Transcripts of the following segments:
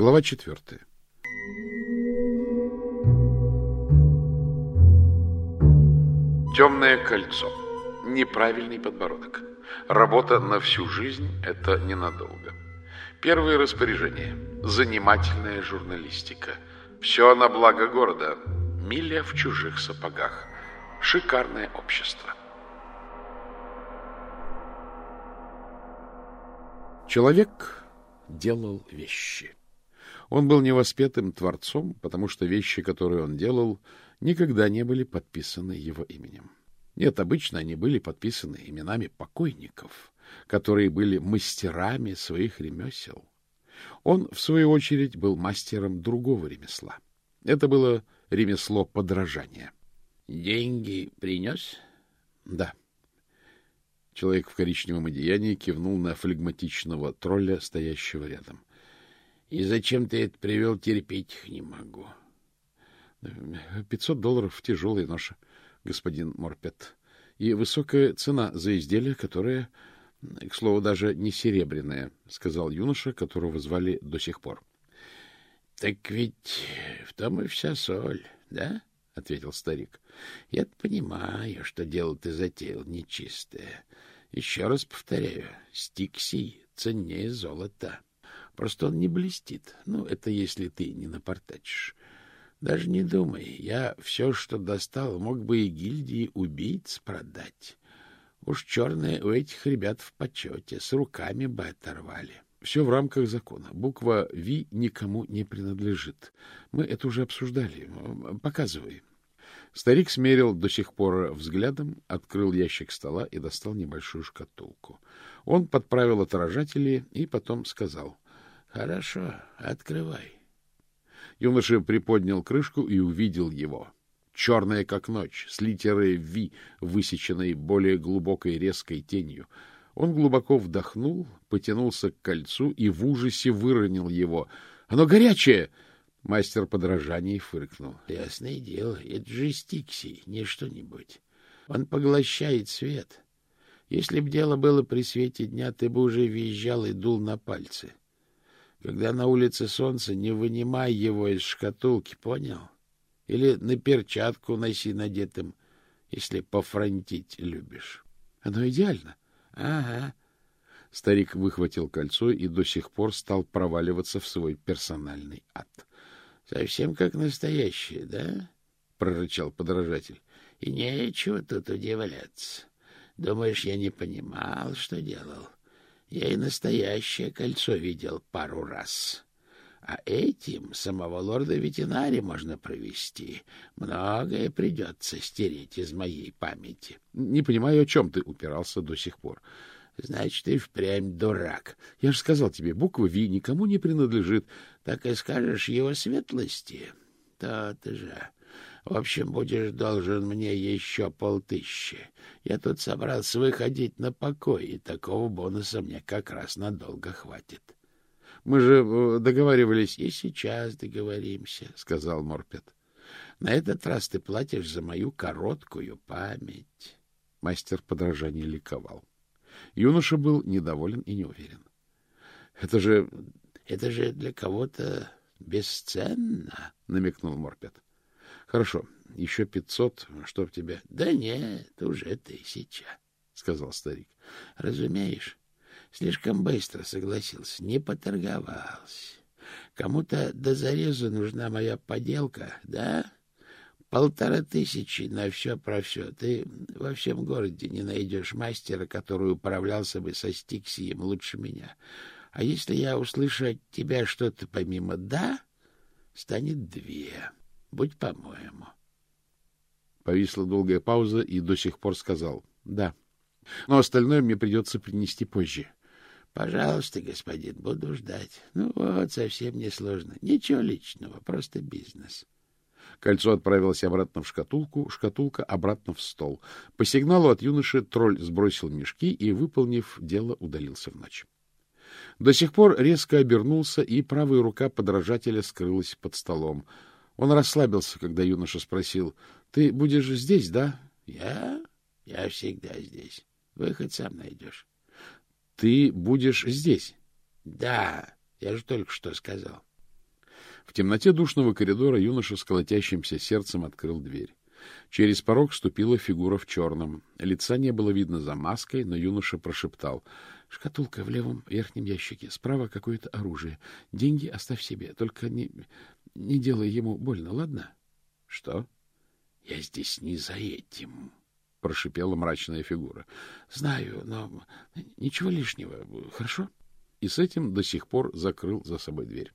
Глава четвертая. Темное кольцо. Неправильный подбородок. Работа на всю жизнь – это ненадолго. Первое распоряжение. Занимательная журналистика. Все на благо города. Миля в чужих сапогах. Шикарное общество. Человек делал вещи. Он был невоспетым творцом, потому что вещи, которые он делал, никогда не были подписаны его именем. Нет, обычно они были подписаны именами покойников, которые были мастерами своих ремесел. Он, в свою очередь, был мастером другого ремесла. Это было ремесло подражания. — Деньги принес? — Да. Человек в коричневом одеянии кивнул на флегматичного тролля, стоящего рядом. — И зачем ты это привел, терпеть их не могу. — Пятьсот долларов — тяжелая ноша, господин Морпет, и высокая цена за изделие, которое, к слову, даже не серебряное, — сказал юноша, которого звали до сих пор. — Так ведь в том и вся соль, да? — ответил старик. — Я понимаю, что дело ты затеял нечистое. Еще раз повторяю, стиксий ценнее золота. Просто он не блестит. Ну, это если ты не напортачишь. Даже не думай, я все, что достал, мог бы и гильдии убийц продать. Уж черные у этих ребят в почете, с руками бы оторвали. Все в рамках закона. Буква «Ви» никому не принадлежит. Мы это уже обсуждали. Показывай. Старик смерил до сих пор взглядом, открыл ящик стола и достал небольшую шкатулку. Он подправил отражатели и потом сказал. — Хорошо, открывай. Юноша приподнял крышку и увидел его. Черная, как ночь, с литерой «Ви», высеченной более глубокой резкой тенью. Он глубоко вдохнул, потянулся к кольцу и в ужасе выронил его. — Оно горячее! Мастер подражаний фыркнул. — Ясное дело, это же стиксий, не что-нибудь. Он поглощает свет. Если б дело было при свете дня, ты бы уже визжал и дул на пальцы. Когда на улице солнце, не вынимай его из шкатулки, понял? Или на перчатку носи надетым, если пофронтить любишь. Оно идеально. Ага. Старик выхватил кольцо и до сих пор стал проваливаться в свой персональный ад. — Совсем как настоящее, да? — прорычал подражатель. — И нечего тут удивляться. Думаешь, я не понимал, что делал? Я и настоящее кольцо видел пару раз. А этим самого лорда ветеринари можно провести. Многое придется стереть из моей памяти. — Не понимаю, о чем ты упирался до сих пор. — Значит, ты впрямь дурак. Я же сказал тебе, буква «Ви» никому не принадлежит. Так и скажешь его светлости. То-то же. В общем, будешь должен мне еще полтыщи. Я тут собрался выходить на покой, и такого бонуса мне как раз надолго хватит. — Мы же э, договаривались. — И сейчас договоримся, — сказал Морпет. — На этот раз ты платишь за мою короткую память. Мастер подражания ликовал. Юноша был недоволен и неуверен. — Это же... — Это же для кого-то бесценно, — намекнул Морпет. — Хорошо, еще пятьсот, что в тебя? — Да нет, уже тысяча, — сказал старик. — Разумеешь, слишком быстро согласился, не поторговался. Кому-то до зарезу нужна моя поделка, да? Полтора тысячи на все про все. Ты во всем городе не найдешь мастера, который управлялся бы со стиксием лучше меня. А если я услышу от тебя что-то помимо «да», станет две. Будь по-моему. Повисла долгая пауза, и до сих пор сказал «да». Но остальное мне придется принести позже. — Пожалуйста, господин, буду ждать. Ну вот, совсем несложно. Ничего личного, просто бизнес. Кольцо отправилось обратно в шкатулку, шкатулка обратно в стол. По сигналу от юноши тролль сбросил мешки и, выполнив дело, удалился в ночь. До сих пор резко обернулся, и правая рука подражателя скрылась под столом. Он расслабился, когда юноша спросил, — Ты будешь здесь, да? — Я? Я всегда здесь. Выход сам найдешь. — Ты будешь здесь? — Да, я же только что сказал. В темноте душного коридора юноша с колотящимся сердцем открыл дверь. Через порог ступила фигура в черном. Лица не было видно за маской, но юноша прошептал. — Шкатулка в левом верхнем ящике. Справа какое-то оружие. Деньги оставь себе. Только не, не делай ему больно, ладно? — Что? — Я здесь не за этим, — прошипела мрачная фигура. — Знаю, но ничего лишнего. Хорошо? И с этим до сих пор закрыл за собой дверь.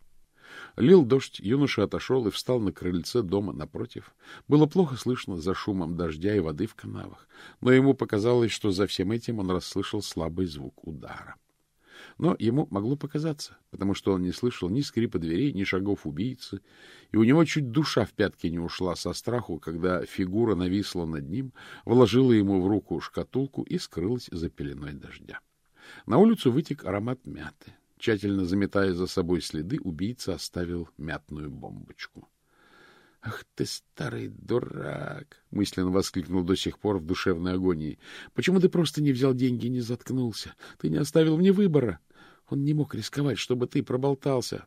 Лил дождь, юноша отошел и встал на крыльце дома напротив. Было плохо слышно за шумом дождя и воды в канавах, но ему показалось, что за всем этим он расслышал слабый звук удара. Но ему могло показаться, потому что он не слышал ни скрипа дверей, ни шагов убийцы, и у него чуть душа в пятки не ушла со страху, когда фигура нависла над ним, вложила ему в руку шкатулку и скрылась за пеленой дождя. На улицу вытек аромат мяты. Тщательно заметая за собой следы, убийца оставил мятную бомбочку. — Ах ты, старый дурак! — мысленно воскликнул до сих пор в душевной агонии. — Почему ты просто не взял деньги и не заткнулся? Ты не оставил мне выбора. Он не мог рисковать, чтобы ты проболтался.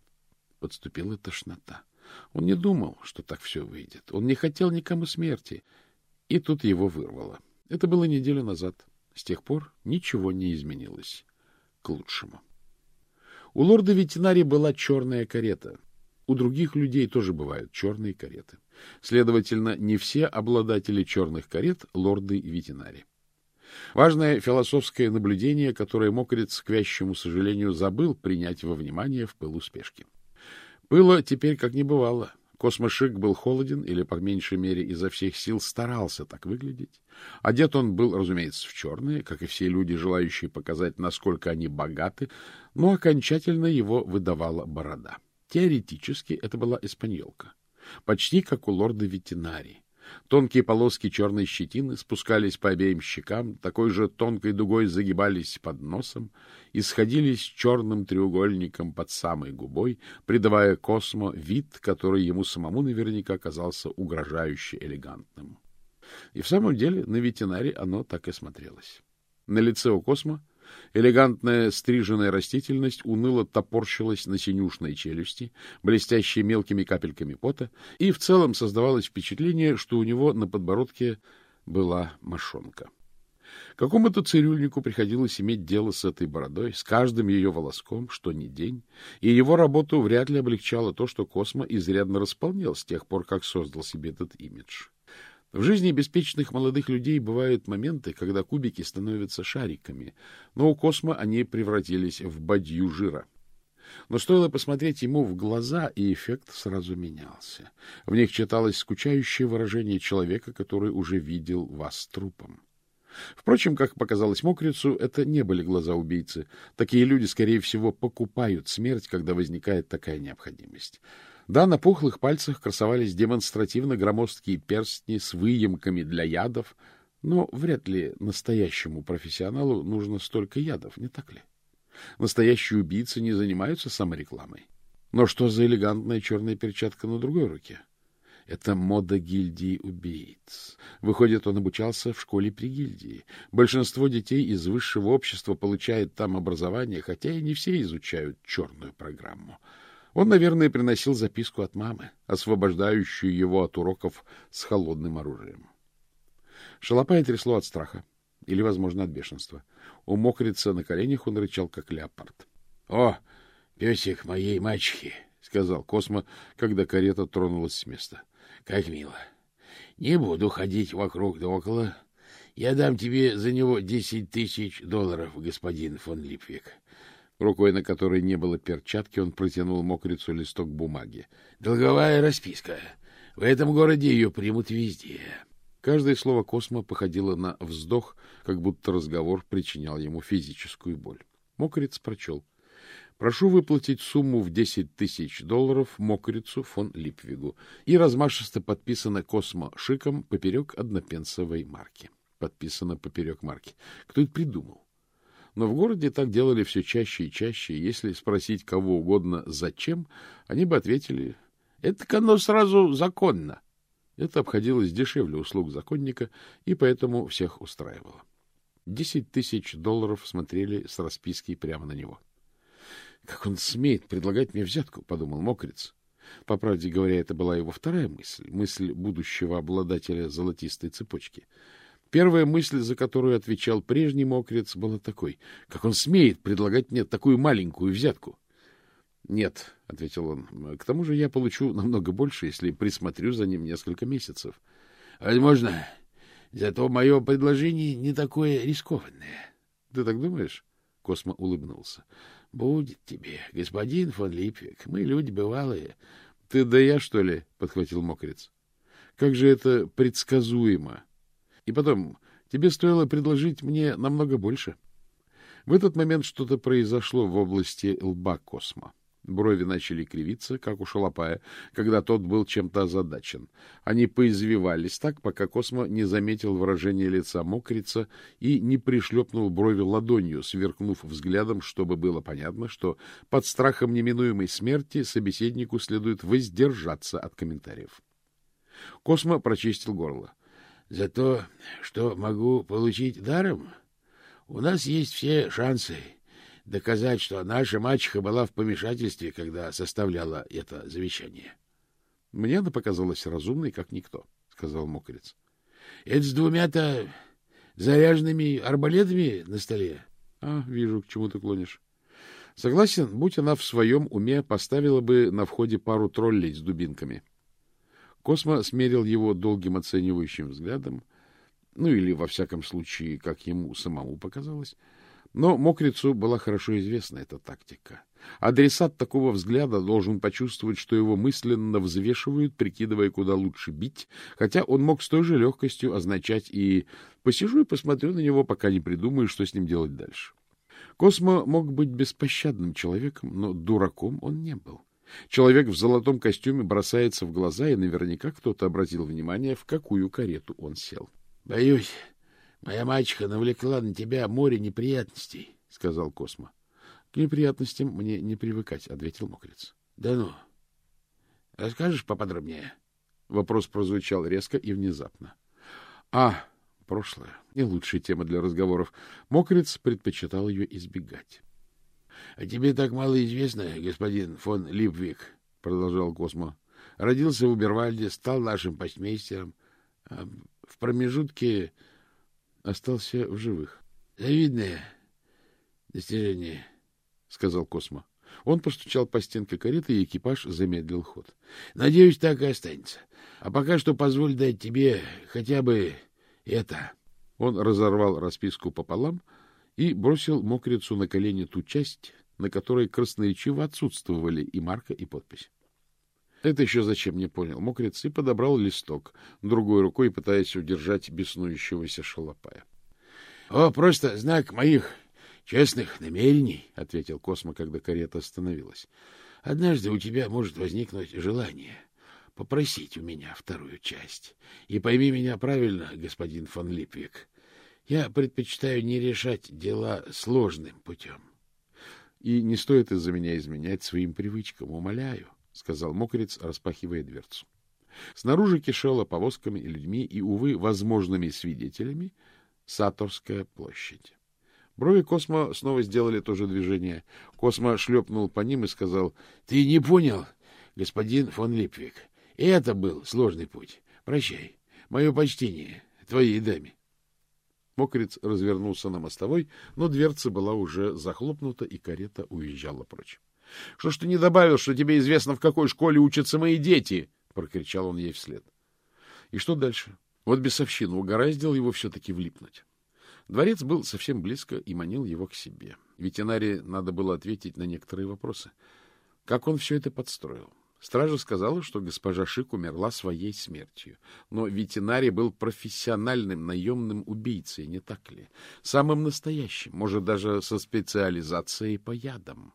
Подступила тошнота. Он не думал, что так все выйдет. Он не хотел никому смерти. И тут его вырвало. Это было неделю назад. С тех пор ничего не изменилось к лучшему. У лорда ветеринари была черная карета. У других людей тоже бывают черные кареты. Следовательно, не все обладатели черных карет — лорды ветеринари. Важное философское наблюдение, которое Мокрец, к вящему сожалению, забыл принять во внимание в пылу спешки. Было теперь как не бывало. Космошик был холоден или, по меньшей мере, изо всех сил старался так выглядеть. Одет он был, разумеется, в черное, как и все люди, желающие показать, насколько они богаты, но окончательно его выдавала борода. Теоретически это была испаньолка, почти как у лорда ветеринарии. Тонкие полоски черной щетины спускались по обеим щекам, такой же тонкой дугой загибались под носом и сходились черным треугольником под самой губой, придавая Космо вид, который ему самому наверняка казался угрожающе элегантным. И в самом деле на ветеринаре оно так и смотрелось. На лице у Космо Элегантная стриженная растительность уныло топорщилась на синюшной челюсти, блестящей мелкими капельками пота, и в целом создавалось впечатление, что у него на подбородке была мошонка. Какому-то цирюльнику приходилось иметь дело с этой бородой, с каждым ее волоском, что ни день, и его работу вряд ли облегчало то, что Космо изрядно располнел с тех пор, как создал себе этот имидж. В жизни беспечных молодых людей бывают моменты, когда кубики становятся шариками, но у Космо они превратились в бадью жира. Но стоило посмотреть ему в глаза, и эффект сразу менялся. В них читалось скучающее выражение человека, который уже видел вас трупом. Впрочем, как показалось мокрицу, это не были глаза убийцы. Такие люди, скорее всего, покупают смерть, когда возникает такая необходимость. Да, на пухлых пальцах красовались демонстративно громоздкие перстни с выемками для ядов, но вряд ли настоящему профессионалу нужно столько ядов, не так ли? Настоящие убийцы не занимаются саморекламой. Но что за элегантная черная перчатка на другой руке? Это мода гильдии убийц. Выходит, он обучался в школе при гильдии. Большинство детей из высшего общества получает там образование, хотя и не все изучают черную программу. Он, наверное, приносил записку от мамы, освобождающую его от уроков с холодным оружием. Шалопая трясло от страха или, возможно, от бешенства. У мокрица на коленях он рычал, как леопард. — О, песик моей мачехи! — сказал Космо, когда карета тронулась с места. — Как мило! Не буду ходить вокруг да около. Я дам тебе за него десять тысяч долларов, господин фон Липвик. Рукой, на которой не было перчатки, он протянул мокрицу листок бумаги. — Долговая расписка. В этом городе ее примут везде. Каждое слово Космо походило на вздох, как будто разговор причинял ему физическую боль. Мокриц прочел. Прошу выплатить сумму в десять тысяч долларов мокрицу фон Липвигу. И размашисто подписано Космо шиком поперек однопенсовой марки. Подписано поперек марки. Кто это придумал? Но в городе так делали все чаще и чаще, и если спросить кого угодно «зачем?», они бы ответили «это оно сразу законно». Это обходилось дешевле услуг законника, и поэтому всех устраивало. Десять тысяч долларов смотрели с распиской прямо на него. — Как он смеет предлагать мне взятку? — подумал мокрец. По правде говоря, это была его вторая мысль, мысль будущего обладателя золотистой цепочки. Первая мысль, за которую отвечал прежний мокрец, была такой. Как он смеет предлагать мне такую маленькую взятку? — Нет, — ответил он, — к тому же я получу намного больше, если присмотрю за ним несколько месяцев. — Возможно, зато мое предложение не такое рискованное. — Ты так думаешь? — Космо улыбнулся. — Будет тебе, господин фон Липвик. Мы люди бывалые. — Ты да я, что ли? — подхватил мокрец. — Как же это предсказуемо! И потом, тебе стоило предложить мне намного больше. В этот момент что-то произошло в области лба Космо. Брови начали кривиться, как у шалопая, когда тот был чем-то озадачен. Они поизвивались так, пока Космо не заметил выражения лица мокрица и не пришлепнул брови ладонью, сверкнув взглядом, чтобы было понятно, что под страхом неминуемой смерти собеседнику следует воздержаться от комментариев. Космо прочистил горло. — За то, что могу получить даром, у нас есть все шансы доказать, что наша мачеха была в помешательстве, когда составляла это завещание. — Мне она показалась разумной, как никто, — сказал мокрец. — Это с двумя-то заряженными арбалетами на столе? — А, вижу, к чему ты клонишь. Согласен, будь она в своем уме, поставила бы на входе пару троллей с дубинками. Космо смерил его долгим оценивающим взглядом, ну или, во всяком случае, как ему самому показалось, но мокрицу была хорошо известна эта тактика. Адресат такого взгляда должен почувствовать, что его мысленно взвешивают, прикидывая, куда лучше бить, хотя он мог с той же легкостью означать и «посижу и посмотрю на него, пока не придумаю, что с ним делать дальше». Космо мог быть беспощадным человеком, но дураком он не был. Человек в золотом костюме бросается в глаза, и наверняка кто-то обратил внимание, в какую карету он сел. — Боюсь, Моя мачеха навлекла на тебя море неприятностей, — сказал Космо. — К неприятностям мне не привыкать, — ответил мокрец. — Да ну. Расскажешь поподробнее? Вопрос прозвучал резко и внезапно. — А, прошлое. Не лучшая тема для разговоров. Мокрец предпочитал ее избегать. — А тебе так мало известно, господин фон Липвик, — продолжал Космо. — Родился в Убервальде, стал нашим постмейстером. А в промежутке остался в живых. — Завидное достижение, — сказал Космо. Он постучал по стенке кареты, и экипаж замедлил ход. — Надеюсь, так и останется. А пока что позволь дать тебе хотя бы это. Он разорвал расписку пополам и бросил мокрицу на колени ту часть, на которой красноречиво отсутствовали и марка, и подпись. Это еще зачем, не понял. Мокрец и подобрал листок, другой рукой пытаясь удержать беснующегося шалопая. — О, просто знак моих честных намерений, — ответил Космо, когда карета остановилась. — Однажды у тебя может возникнуть желание попросить у меня вторую часть. И пойми меня правильно, господин фон Липвик, я предпочитаю не решать дела сложным путем. И не стоит из-за меня изменять своим привычкам, умоляю. — сказал мокрец, распахивая дверцу. Снаружи кишела повозками и людьми и, увы, возможными свидетелями Саторская площадь. Брови Космо снова сделали то же движение. Космо шлепнул по ним и сказал, — Ты не понял, господин фон Липвик. Это был сложный путь. Прощай. Мое почтение твоей даме. Мокрец развернулся на мостовой, но дверца была уже захлопнута, и карета уезжала прочь. — Что ж ты не добавил, что тебе известно, в какой школе учатся мои дети? — прокричал он ей вслед. И что дальше? Вот бесовщина угораздил его все-таки влипнуть. Дворец был совсем близко и манил его к себе. Ветеринаре надо было ответить на некоторые вопросы. Как он все это подстроил? Стража сказала, что госпожа Шик умерла своей смертью. Но ветеринарий был профессиональным наемным убийцей, не так ли? Самым настоящим, может, даже со специализацией по ядам.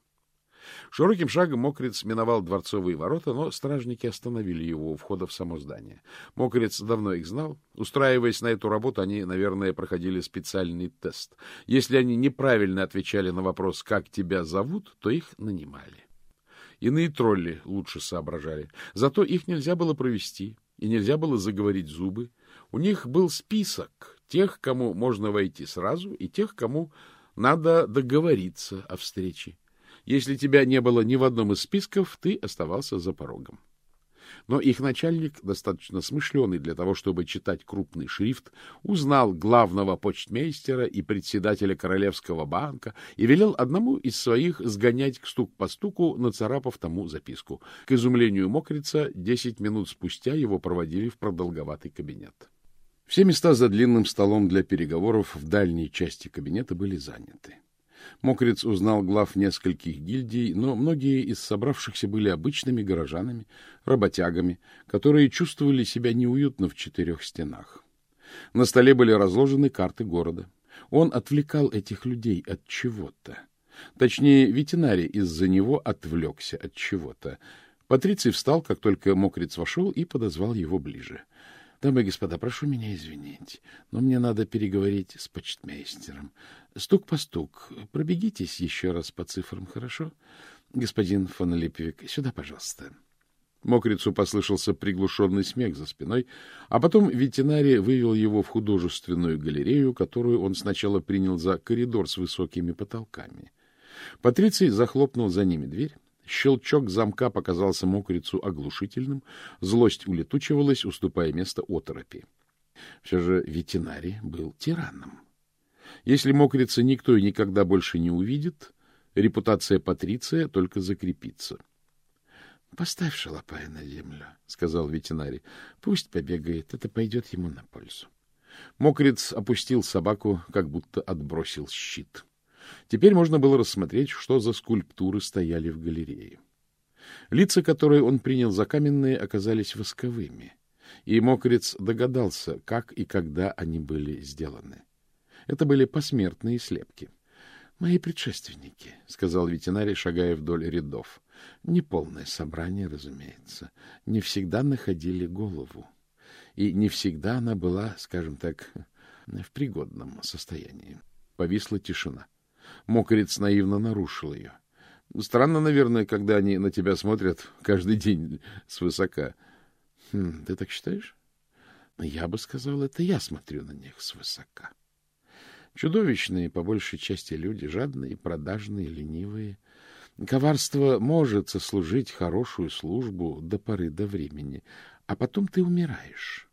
Широким шагом Мокрец миновал дворцовые ворота, но стражники остановили его у входа в само здание. Мокрец давно их знал. Устраиваясь на эту работу, они, наверное, проходили специальный тест. Если они неправильно отвечали на вопрос «как тебя зовут?», то их нанимали. Иные тролли лучше соображали. Зато их нельзя было провести, и нельзя было заговорить зубы. У них был список тех, кому можно войти сразу, и тех, кому надо договориться о встрече. Если тебя не было ни в одном из списков, ты оставался за порогом. Но их начальник, достаточно смышленый для того, чтобы читать крупный шрифт, узнал главного почтмейстера и председателя Королевского банка и велел одному из своих сгонять к стук по стуку, нацарапав тому записку. К изумлению мокрица, десять минут спустя его проводили в продолговатый кабинет. Все места за длинным столом для переговоров в дальней части кабинета были заняты. Мокриц узнал глав нескольких гильдий, но многие из собравшихся были обычными горожанами, работягами, которые чувствовали себя неуютно в четырех стенах. На столе были разложены карты города. Он отвлекал этих людей от чего-то. Точнее, ветеринарий из-за него отвлекся от чего-то. Патриций встал, как только Мокриц вошел, и подозвал его ближе. Дамы и господа, прошу меня извинить, но мне надо переговорить с почтмейстером. Стук по стук. Пробегитесь еще раз по цифрам, хорошо? Господин фон Липвик, сюда, пожалуйста. Мокрицу послышался приглушенный смех за спиной, а потом ветеринарий вывел его в художественную галерею, которую он сначала принял за коридор с высокими потолками. Патриций захлопнул за ними дверь, Щелчок замка показался мокрицу оглушительным, злость улетучивалась, уступая место оторопи. Все же ветеринарий был тираном. Если мокрица никто и никогда больше не увидит, репутация Патриция только закрепится. — Поставь шалопая на землю, — сказал ветеринарий. — Пусть побегает, это пойдет ему на пользу. Мокриц опустил собаку, как будто отбросил щит. — Теперь можно было рассмотреть, что за скульптуры стояли в галерее. Лица, которые он принял за каменные, оказались восковыми, и Мокрец догадался, как и когда они были сделаны. Это были посмертные слепки. — Мои предшественники, — сказал ветеринарий, шагая вдоль рядов. Неполное собрание, разумеется. Не всегда находили голову. И не всегда она была, скажем так, в пригодном состоянии. Повисла тишина. Мокрец наивно нарушил ее. Странно, наверное, когда они на тебя смотрят каждый день свысока. Хм, ты так считаешь? Я бы сказал, это я смотрю на них свысока. Чудовищные, по большей части, люди, жадные, продажные, ленивые. Коварство может сослужить хорошую службу до поры до времени, а потом ты умираешь.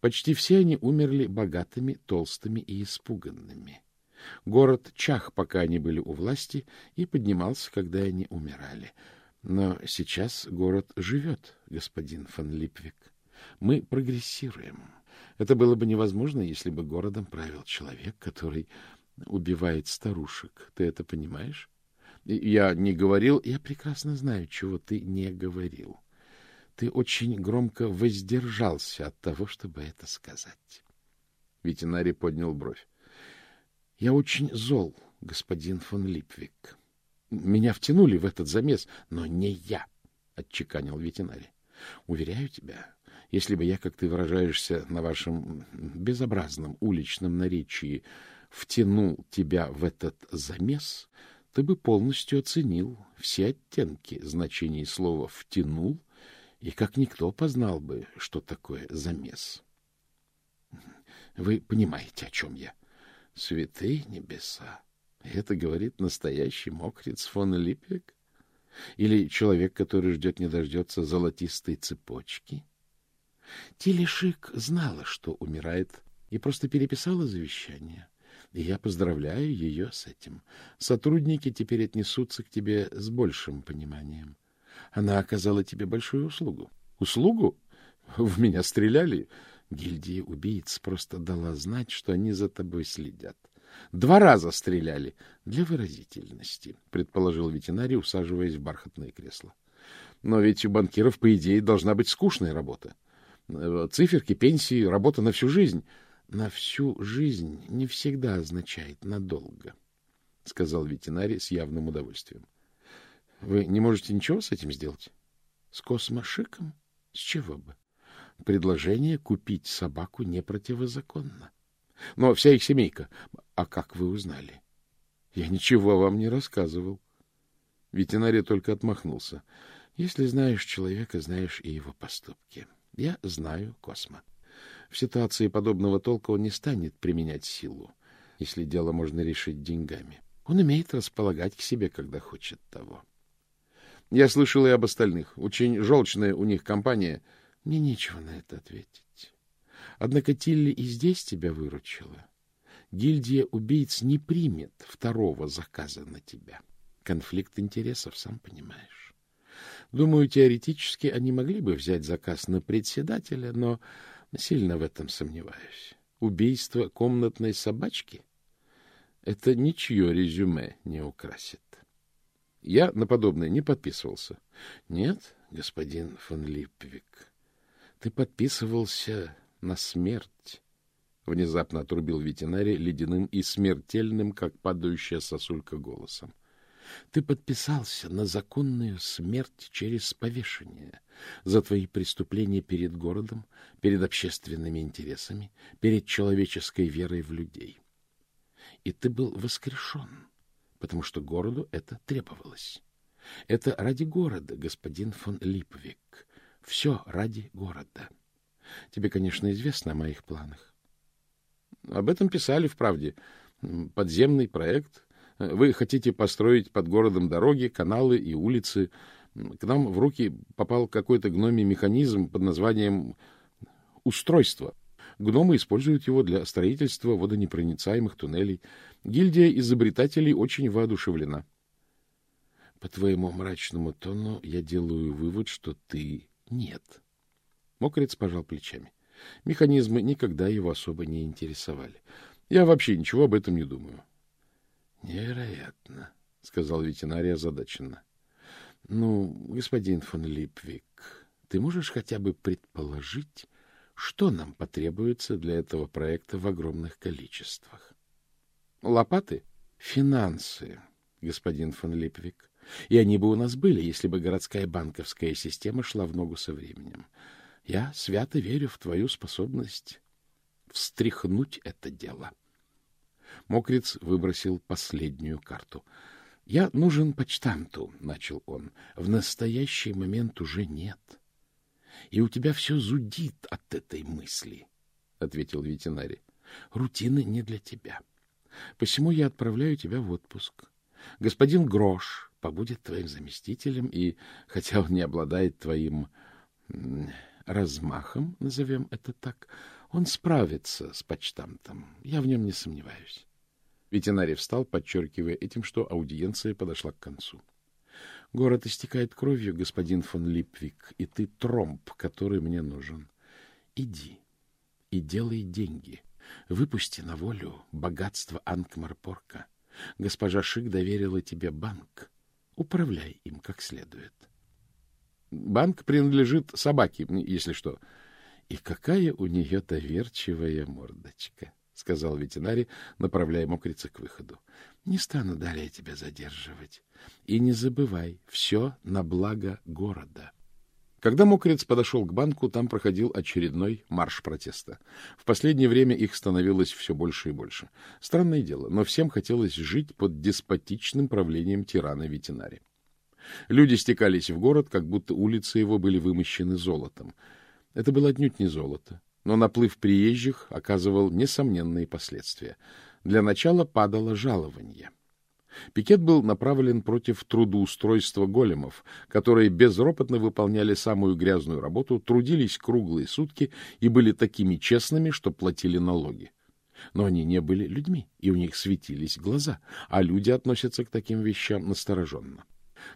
Почти все они умерли богатыми, толстыми и испуганными. Город чах, пока они были у власти, и поднимался, когда они умирали. Но сейчас город живет, господин фон Липвик. Мы прогрессируем. Это было бы невозможно, если бы городом правил человек, который убивает старушек. Ты это понимаешь? Я не говорил, я прекрасно знаю, чего ты не говорил. Ты очень громко воздержался от того, чтобы это сказать. Ветеринарий поднял бровь. — Я очень зол, господин фон Липвик. Меня втянули в этот замес, но не я, — отчеканил ветеринарий. — Уверяю тебя, если бы я, как ты выражаешься на вашем безобразном уличном наречии, втянул тебя в этот замес, ты бы полностью оценил все оттенки значений слова «втянул» и как никто познал бы, что такое замес. Вы понимаете, о чем я. — Святые небеса! Это говорит настоящий мокрец фон Липвик? Или человек, который ждет не дождется золотистой цепочки? Телешик знала, что умирает, и просто переписала завещание. И я поздравляю ее с этим. Сотрудники теперь отнесутся к тебе с большим пониманием. Она оказала тебе большую услугу. Услугу? В меня стреляли. Гильдия убийц просто дала знать, что они за тобой следят. Два раза стреляли для выразительности, предположил ветеринарий, усаживаясь в бархатное кресло. Но ведь у банкиров, по идее, должна быть скучная работа. Циферки, пенсии, работа на всю жизнь. На всю жизнь не всегда означает надолго, сказал ветеринарий с явным удовольствием. Вы не можете ничего с этим сделать? С космошиком? С чего бы? Предложение купить собаку не противозаконно. Но вся их семейка... А как вы узнали? Я ничего вам не рассказывал. Ветеринарий только отмахнулся. Если знаешь человека, знаешь и его поступки. Я знаю Космо. В ситуации подобного толка он не станет применять силу, если дело можно решить деньгами. Он умеет располагать к себе, когда хочет того. Я слышал и об остальных. Очень желчная у них компания. Мне нечего на это ответить. Однако Тилли и здесь тебя выручила. Гильдия убийц не примет второго заказа на тебя. Конфликт интересов, сам понимаешь. Думаю, теоретически они могли бы взять заказ на председателя, но сильно в этом сомневаюсь. Убийство комнатной собачки — это ничье резюме не украсит. Я на подобное не подписывался. Нет, господин фон Липвик, ты подписывался на смерть. Внезапно отрубил ветеринарий ледяным и смертельным, как падающая сосулька, голосом. Ты подписался на законную смерть через повешение за твои преступления перед городом, перед общественными интересами, перед человеческой верой в людей. И ты был воскрешен, потому что городу это требовалось. Это ради города, господин фон Липвик. Все ради города. Тебе, конечно, известно о моих планах. Об этом писали в «Правде». Подземный проект. Вы хотите построить под городом дороги, каналы и улицы. К нам в руки попал какой-то гномий механизм под названием «устройство». Гномы используют его для строительства водонепроницаемых туннелей. Гильдия изобретателей очень воодушевлена. По твоему мрачному тону я делаю вывод, что ты нет. Мокрец пожал плечами. Механизмы никогда его особо не интересовали. Я вообще ничего об этом не думаю. — Невероятно, — сказал ветеринарий озадаченно. — Ну, господин фон Липвик, ты можешь хотя бы предположить, что нам потребуется для этого проекта в огромных количествах? — Лопаты? — Финансы, господин фон Липвик. И они бы у нас были, если бы городская банковская система шла в ногу со временем. Я свято верю в твою способность встряхнуть это дело. Мокриц выбросил последнюю карту. — Я нужен почтамту, — начал он. — В настоящий момент уже нет. И у тебя все зудит от этой мысли, — ответил ветеринарий. — Рутина не для тебя. Посему я отправляю тебя в отпуск. Господин Грош побудет твоим заместителем, и, хотя он не обладает твоим размахом, назовем это так, он справится с почтамтом. Я в нем не сомневаюсь. Ветеринарий встал, подчеркивая этим, что аудиенция подошла к концу. Город истекает кровью, господин фон Липвик, и ты тромб, который мне нужен. Иди и делай деньги. Выпусти на волю богатство Анкмарпорка. Госпожа Шик доверила тебе банк. Управляй им как следует. Банк принадлежит собаке, если что. — И какая у нее доверчивая мордочка, — сказал ветеринарий, направляя мокрица к выходу. — Не стану далее тебя задерживать. И не забывай, все на благо города. Когда мокрец подошел к банку, там проходил очередной марш протеста. В последнее время их становилось все больше и больше. Странное дело, но всем хотелось жить под деспотичным правлением тирана-ветеринария. Люди стекались в город, как будто улицы его были вымощены золотом. Это было отнюдь не золото, но наплыв приезжих оказывал несомненные последствия. Для начала падало жалование. Пикет был направлен против трудоустройства големов, которые безропотно выполняли самую грязную работу, трудились круглые сутки и были такими честными, что платили налоги. Но они не были людьми, и у них светились глаза, а люди относятся к таким вещам настороженно.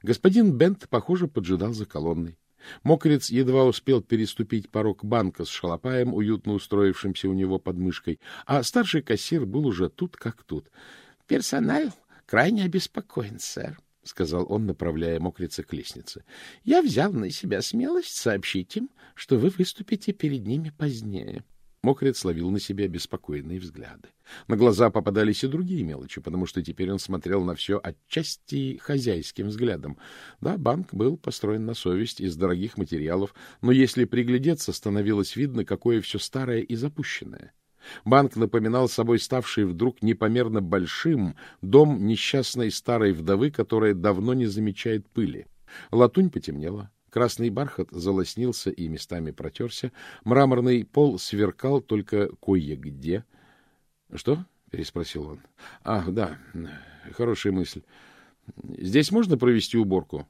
Господин Бент, похоже, поджидал за колонной. Мокрец едва успел переступить порог банка с шалопаем, уютно устроившимся у него под мышкой, а старший кассир был уже тут как тут. — Персонал крайне обеспокоен, сэр, — сказал он, направляя мокрица к лестнице. — Я взял на себя смелость сообщить им, что вы выступите перед ними позднее. — Мокрец ловил на себя беспокойные взгляды. На глаза попадались и другие мелочи, потому что теперь он смотрел на все отчасти хозяйским взглядом. Да, банк был построен на совесть из дорогих материалов, но если приглядеться, становилось видно, какое все старое и запущенное. Банк напоминал собой ставший вдруг непомерно большим дом несчастной старой вдовы, которая давно не замечает пыли. Латунь потемнела, Красный бархат залоснился и местами протерся. Мраморный пол сверкал только кое-где. — Что? — переспросил он. — Ах, да, хорошая мысль. Здесь можно провести уборку?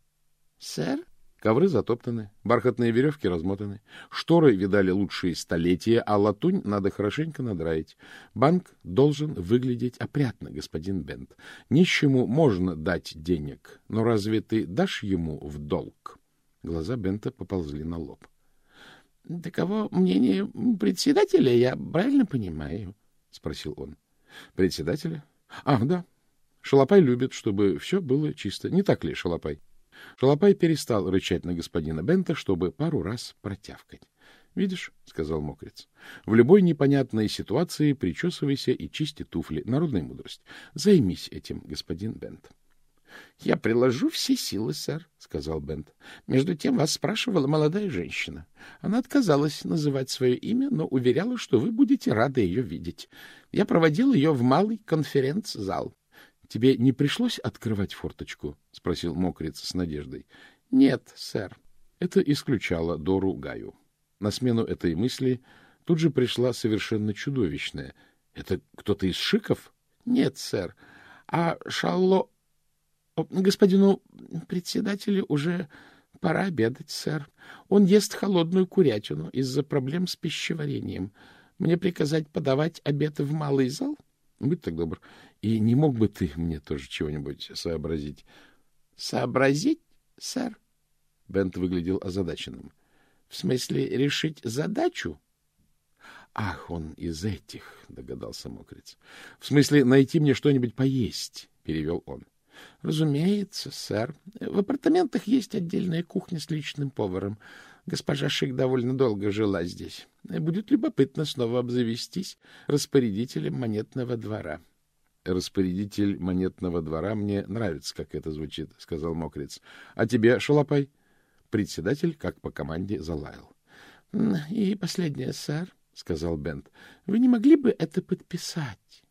— Сэр? Ковры затоптаны, бархатные веревки размотаны, шторы видали лучшие столетия, а латунь надо хорошенько надраить. Банк должен выглядеть опрятно, господин Бент. Нищему можно дать денег, но разве ты дашь ему в долг? Глаза Бента поползли на лоб. — Таково мнение председателя, я правильно понимаю? — спросил он. — Председателя? Ах, да. Шалопай любит, чтобы все было чисто. Не так ли, Шалопай? — Шалопай перестал рычать на господина Бента, чтобы пару раз протявкать. — Видишь, — сказал мокрец, — в любой непонятной ситуации причесывайся и чисти туфли. Народная мудрость. Займись этим, господин Бент. — Я приложу все силы, сэр, — сказал Бент. — Между тем вас спрашивала молодая женщина. Она отказалась называть свое имя, но уверяла, что вы будете рады ее видеть. Я проводил ее в малый конференц-зал. — Тебе не пришлось открывать форточку? — спросил мокрец с надеждой. — Нет, сэр. Это исключало Дору Гаю. На смену этой мысли тут же пришла совершенно чудовищная. — Это кто-то из шиков? — Нет, сэр. А Шалло... Господину председателю уже пора обедать, сэр. Он ест холодную курятину из-за проблем с пищеварением. Мне приказать подавать обед в малый зал? Будь так добр. И не мог бы ты мне тоже чего-нибудь сообразить? — Сообразить, сэр? Бент выглядел озадаченным. — В смысле решить задачу? — Ах, он из этих, — догадался мокрец. — В смысле найти мне что-нибудь поесть, — перевел он. — Разумеется, сэр. В апартаментах есть отдельная кухня с личным поваром. Госпожа Шик довольно долго жила здесь. Будет любопытно снова обзавестись распорядителем монетного двора. — Распорядитель монетного двора мне нравится, как это звучит, — сказал мокрец. — А тебе, шалопай? Председатель, как по команде, залаял. — И последнее, сэр, — сказал Бент. — Вы не могли бы это подписать?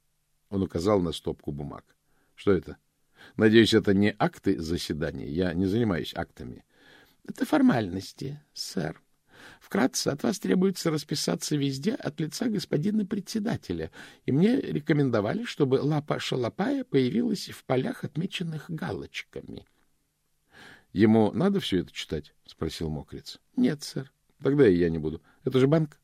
Он указал на стопку бумаг. — Что это? Надеюсь, это не акты заседания. Я не занимаюсь актами. — Это формальности, сэр. Вкратце, от вас требуется расписаться везде от лица господина председателя, и мне рекомендовали, чтобы лапа шалопая появилась в полях, отмеченных галочками. — Ему надо все это читать? — спросил мокрец. — Нет, сэр. — Тогда и я не буду. Это же банк.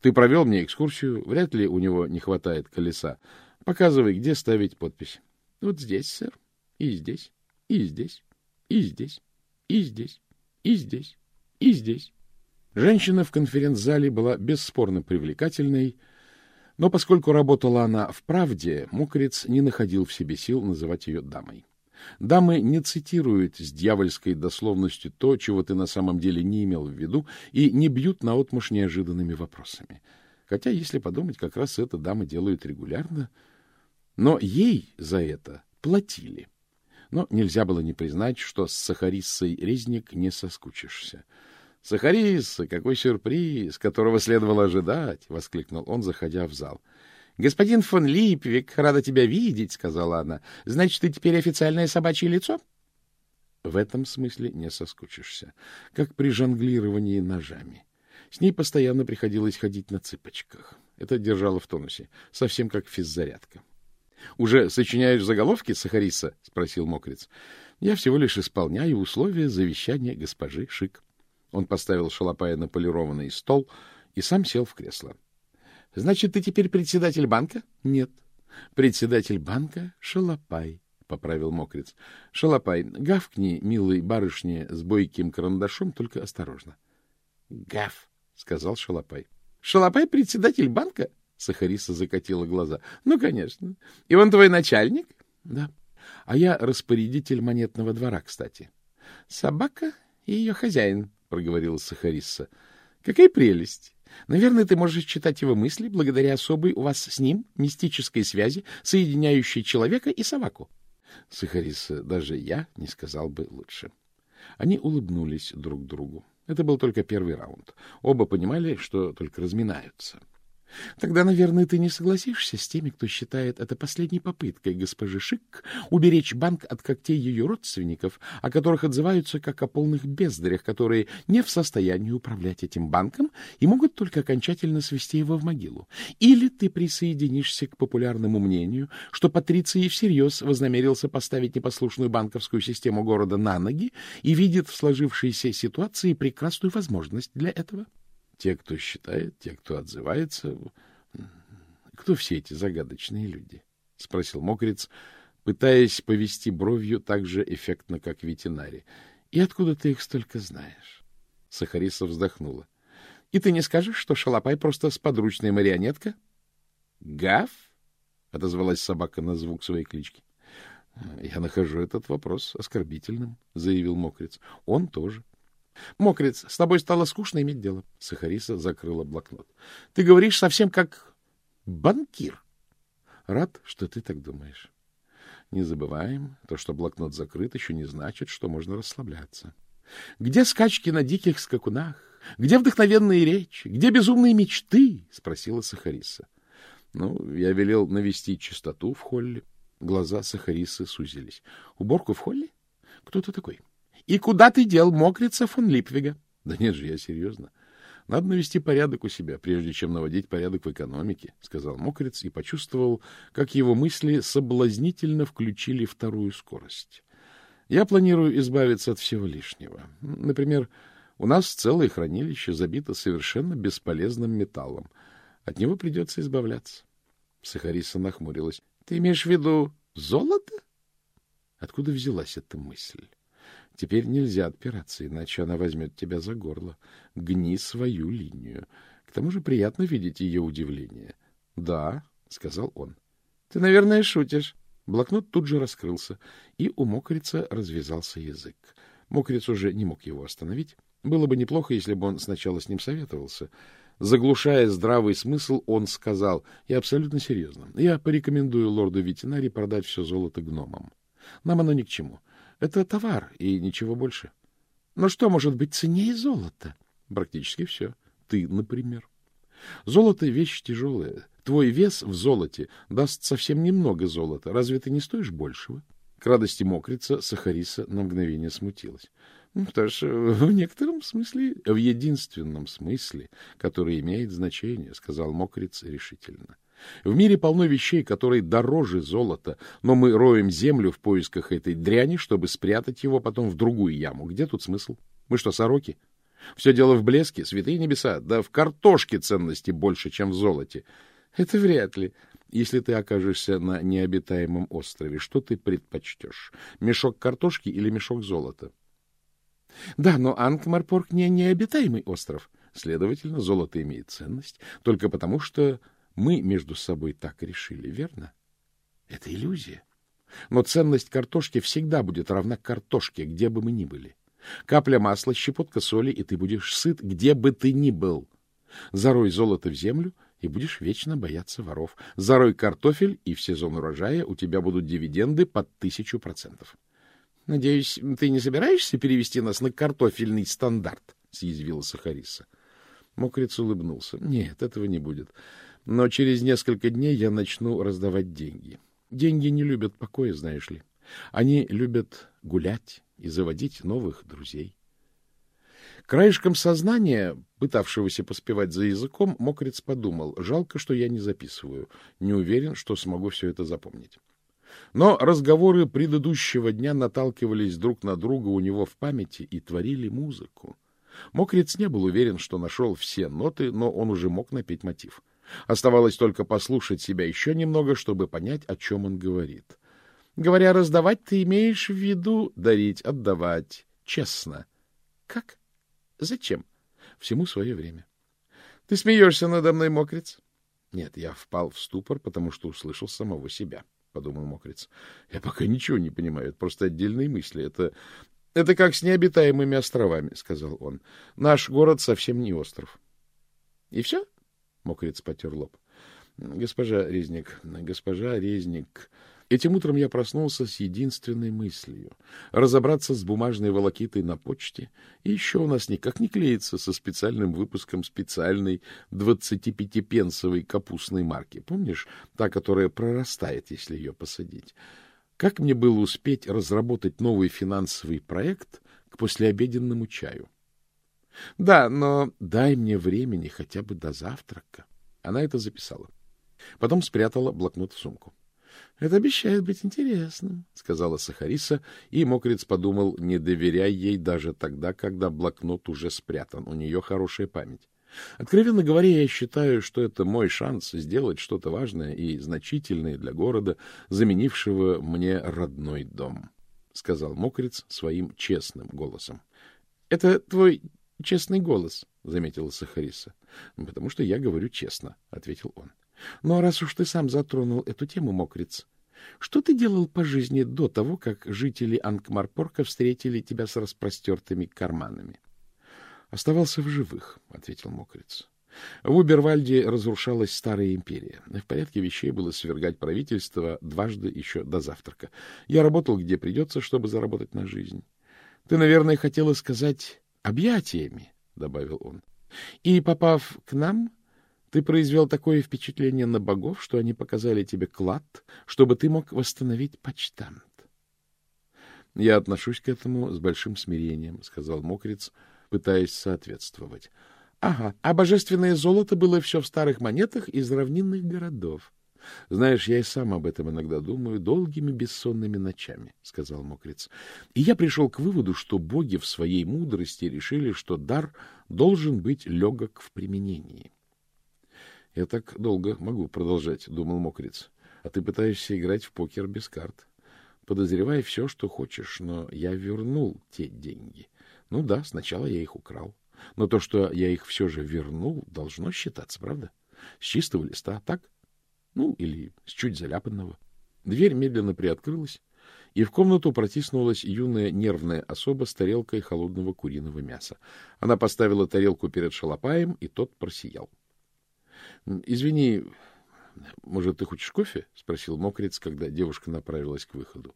Ты провел мне экскурсию. Вряд ли у него не хватает колеса. Показывай, где ставить подпись. — Вот здесь, сэр. И здесь. И здесь. И здесь. И здесь. И здесь. И здесь. Женщина в конференц-зале была бесспорно привлекательной, но поскольку работала она в «Правде», Мокрец не находил в себе сил называть ее дамой. Дамы не цитируют с дьявольской дословностью то, чего ты на самом деле не имел в виду, и не бьют наотмашь неожиданными вопросами. Хотя, если подумать, как раз это дамы делают регулярно. Но ей за это платили. Но нельзя было не признать, что с Сахариссой Резник не соскучишься. — Сахарисса, какой сюрприз, которого следовало ожидать! — воскликнул он, заходя в зал. — Господин фон Липвик, рада тебя видеть, — сказала она. — Значит, ты теперь официальное собачье лицо? В этом смысле не соскучишься, как при жонглировании ножами. С ней постоянно приходилось ходить на цыпочках. Это держало в тонусе, совсем как физзарядка. — Уже сочиняешь заголовки, Сахариса? — спросил мокрец. — Я всего лишь исполняю условия завещания госпожи Шик. — он поставил шалопая на полированный стол и сам сел в кресло. — Значит, ты теперь председатель банка? — Нет. — Председатель банка — шалопай, — поправил мокрец. — Шалопай, гавкни, милой барышне, с бойким карандашом, только осторожно. — Гав, — сказал шалопай. — Шалопай председатель банка? — Сахариса закатила глаза. — Ну, конечно. И он твой начальник? — Да. А я распорядитель монетного двора, кстати. — Собака и ее хозяин, проговорила Сахарисса. — Какая прелесть! Наверное, ты можешь читать его мысли благодаря особой у вас с ним мистической связи, соединяющей человека и собаку. Сахариса, даже я не сказал бы лучше. Они улыбнулись друг другу. Это был только первый раунд. Оба понимали, что только разминаются. Тогда, наверное, ты не согласишься с теми, кто считает это последней попыткой госпожи Шик уберечь банк от когтей ее родственников, о которых отзываются как о полных бездарях, которые не в состоянии управлять этим банком и могут только окончательно свести его в могилу. Или ты присоединишься к популярному мнению, что Патриций всерьез вознамерился поставить непослушную банковскую систему города на ноги и видит в сложившейся ситуации прекрасную возможность для этого? — те, кто считает, те, кто отзывается. Кто все эти загадочные люди? — спросил мокрец, пытаясь повести бровью так же эффектно, как ветеринари. — И откуда ты их столько знаешь? Сахариса вздохнула. — И ты не скажешь, что Шалопай просто сподручная марионетка? — Гав? — отозвалась собака на звук своей клички. — Я нахожу этот вопрос оскорбительным, — заявил мокрец. — Он тоже. — Мокрец, с тобой стало скучно иметь дело. Сахариса закрыла блокнот. — Ты говоришь совсем как банкир. — Рад, что ты так думаешь. Не забываем, то, что блокнот закрыт, еще не значит, что можно расслабляться. Где скачки на диких скакунах? Где вдохновенные речи? Где безумные мечты? — спросила Сахариса. Ну, я велел навести чистоту в холле. Глаза Сахарисы сузились. — Уборку в холле? Кто ты такой? — и куда ты дел мокрица фон Липвига? Да нет же, я серьезно. Надо навести порядок у себя, прежде чем наводить порядок в экономике, — сказал мокрец и почувствовал, как его мысли соблазнительно включили вторую скорость. Я планирую избавиться от всего лишнего. Например, у нас целое хранилище забито совершенно бесполезным металлом. От него придется избавляться. Сахариса нахмурилась. — Ты имеешь в виду золото? Откуда взялась эта мысль? Теперь нельзя отпираться, иначе она возьмет тебя за горло. Гни свою линию. К тому же приятно видеть ее удивление. — Да, — сказал он. — Ты, наверное, шутишь. Блокнот тут же раскрылся, и у мокрица развязался язык. Мокриц уже не мог его остановить. Было бы неплохо, если бы он сначала с ним советовался. Заглушая здравый смысл, он сказал, я абсолютно серьезно, я порекомендую лорду ветеринари продать все золото гномам. Нам оно ни к чему. Это товар и ничего больше. Но что может быть ценнее золота? Практически все. Ты, например. Золото — вещь тяжелая. Твой вес в золоте даст совсем немного золота. Разве ты не стоишь большего? К радости мокрица Сахариса на мгновение смутилась. Ну, потому что в некотором смысле, в единственном смысле, который имеет значение, — сказал мокриц решительно. — в мире полно вещей, которые дороже золота, но мы роем землю в поисках этой дряни, чтобы спрятать его потом в другую яму. Где тут смысл? Мы что, сороки? Все дело в блеске, святые небеса, да в картошке ценности больше, чем в золоте. Это вряд ли. Если ты окажешься на необитаемом острове, что ты предпочтешь? Мешок картошки или мешок золота? Да, но Анкмарпорг не необитаемый остров. Следовательно, золото имеет ценность только потому, что мы между собой так решили, верно? Это иллюзия. Но ценность картошки всегда будет равна картошке, где бы мы ни были. Капля масла, щепотка соли, и ты будешь сыт, где бы ты ни был. Зарой золото в землю, и будешь вечно бояться воров. Зарой картофель, и в сезон урожая у тебя будут дивиденды под тысячу процентов. — Надеюсь, ты не собираешься перевести нас на картофельный стандарт? — съязвила Сахариса. Мокрец улыбнулся. — Нет, этого не будет. Но через несколько дней я начну раздавать деньги. Деньги не любят покоя, знаешь ли. Они любят гулять и заводить новых друзей. Краешком сознания, пытавшегося поспевать за языком, мокрец подумал, жалко, что я не записываю, не уверен, что смогу все это запомнить. Но разговоры предыдущего дня наталкивались друг на друга у него в памяти и творили музыку. Мокрец не был уверен, что нашел все ноты, но он уже мог напеть мотив. Оставалось только послушать себя еще немного, чтобы понять, о чем он говорит. Говоря раздавать, ты имеешь в виду дарить, отдавать. Честно. Как? Зачем? Всему свое время. Ты смеешься надо мной, мокрец? Нет, я впал в ступор, потому что услышал самого себя, — подумал мокрец. Я пока ничего не понимаю, это просто отдельные мысли. Это, это как с необитаемыми островами, — сказал он. Наш город совсем не остров. И все? — Мокрец потер лоб. — Госпожа Резник, госпожа Резник, Этим утром я проснулся с единственной мыслью — разобраться с бумажной волокитой на почте, и еще у нас никак не клеится со специальным выпуском специальной 25-пенсовой капустной марки. Помнишь, та, которая прорастает, если ее посадить? Как мне было успеть разработать новый финансовый проект к послеобеденному чаю? Да, но дай мне времени хотя бы до завтрака. Она это записала. Потом спрятала блокнот в сумку. — Это обещает быть интересным, — сказала Сахариса, и Мокриц подумал, не доверяй ей даже тогда, когда блокнот уже спрятан. У нее хорошая память. Откровенно говоря, я считаю, что это мой шанс сделать что-то важное и значительное для города, заменившего мне родной дом, — сказал Мокриц своим честным голосом. — Это твой честный голос, — заметила Сахариса. — Потому что я говорю честно, — ответил он. Но раз уж ты сам затронул эту тему, Мокриц, что ты делал по жизни до того, как жители Анкмарпорка встретили тебя с распростертыми карманами? — Оставался в живых, — ответил Мокриц. В Убервальде разрушалась старая империя. В порядке вещей было свергать правительство дважды еще до завтрака. Я работал где придется, чтобы заработать на жизнь. Ты, наверное, хотела сказать «объятиями», — добавил он. И, попав к нам, ты произвел такое впечатление на богов, что они показали тебе клад, чтобы ты мог восстановить почтамт. — Я отношусь к этому с большим смирением, — сказал Мокриц, пытаясь соответствовать. — Ага, а божественное золото было все в старых монетах из равнинных городов. — Знаешь, я и сам об этом иногда думаю долгими бессонными ночами, — сказал Мокриц. И я пришел к выводу, что боги в своей мудрости решили, что дар должен быть легок в применении. — я так долго могу продолжать, — думал Мокриц. А ты пытаешься играть в покер без карт. Подозревай все, что хочешь, но я вернул те деньги. Ну да, сначала я их украл. Но то, что я их все же вернул, должно считаться, правда? С чистого листа, так? Ну, или с чуть заляпанного. Дверь медленно приоткрылась, и в комнату протиснулась юная нервная особа с тарелкой холодного куриного мяса. Она поставила тарелку перед шалопаем, и тот просиял. — Извини, может, ты хочешь кофе? — спросил мокрец, когда девушка направилась к выходу.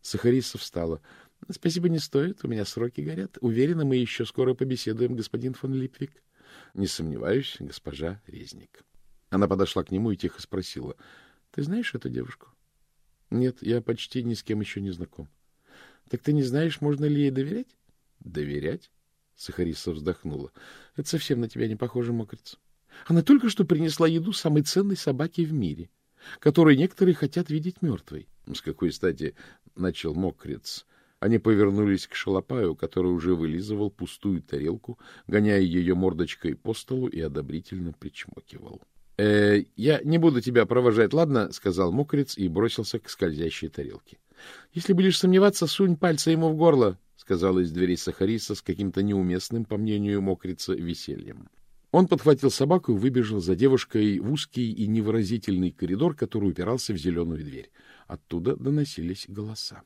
Сахариса встала. — Спасибо, не стоит, у меня сроки горят. Уверена, мы еще скоро побеседуем, господин фон Липвик. — Не сомневаюсь, госпожа Резник. Она подошла к нему и тихо спросила. — Ты знаешь эту девушку? — Нет, я почти ни с кем еще не знаком. — Так ты не знаешь, можно ли ей доверять? — Доверять? Сахариса вздохнула. — Это совсем на тебя не похоже, мокрец. Она только что принесла еду самой ценной собаке в мире, которую некоторые хотят видеть мертвой. С какой стати начал мокрец? Они повернулись к шалопаю, который уже вылизывал пустую тарелку, гоняя ее мордочкой по столу и одобрительно причмокивал. «Э, — Я не буду тебя провожать, ладно? — сказал мокрец и бросился к скользящей тарелке. — Если будешь сомневаться, сунь пальцы ему в горло, — сказала из дверей Сахариса с каким-то неуместным, по мнению мокрица, весельем. Он подхватил собаку и выбежал за девушкой в узкий и невыразительный коридор, который упирался в зеленую дверь. Оттуда доносились голоса.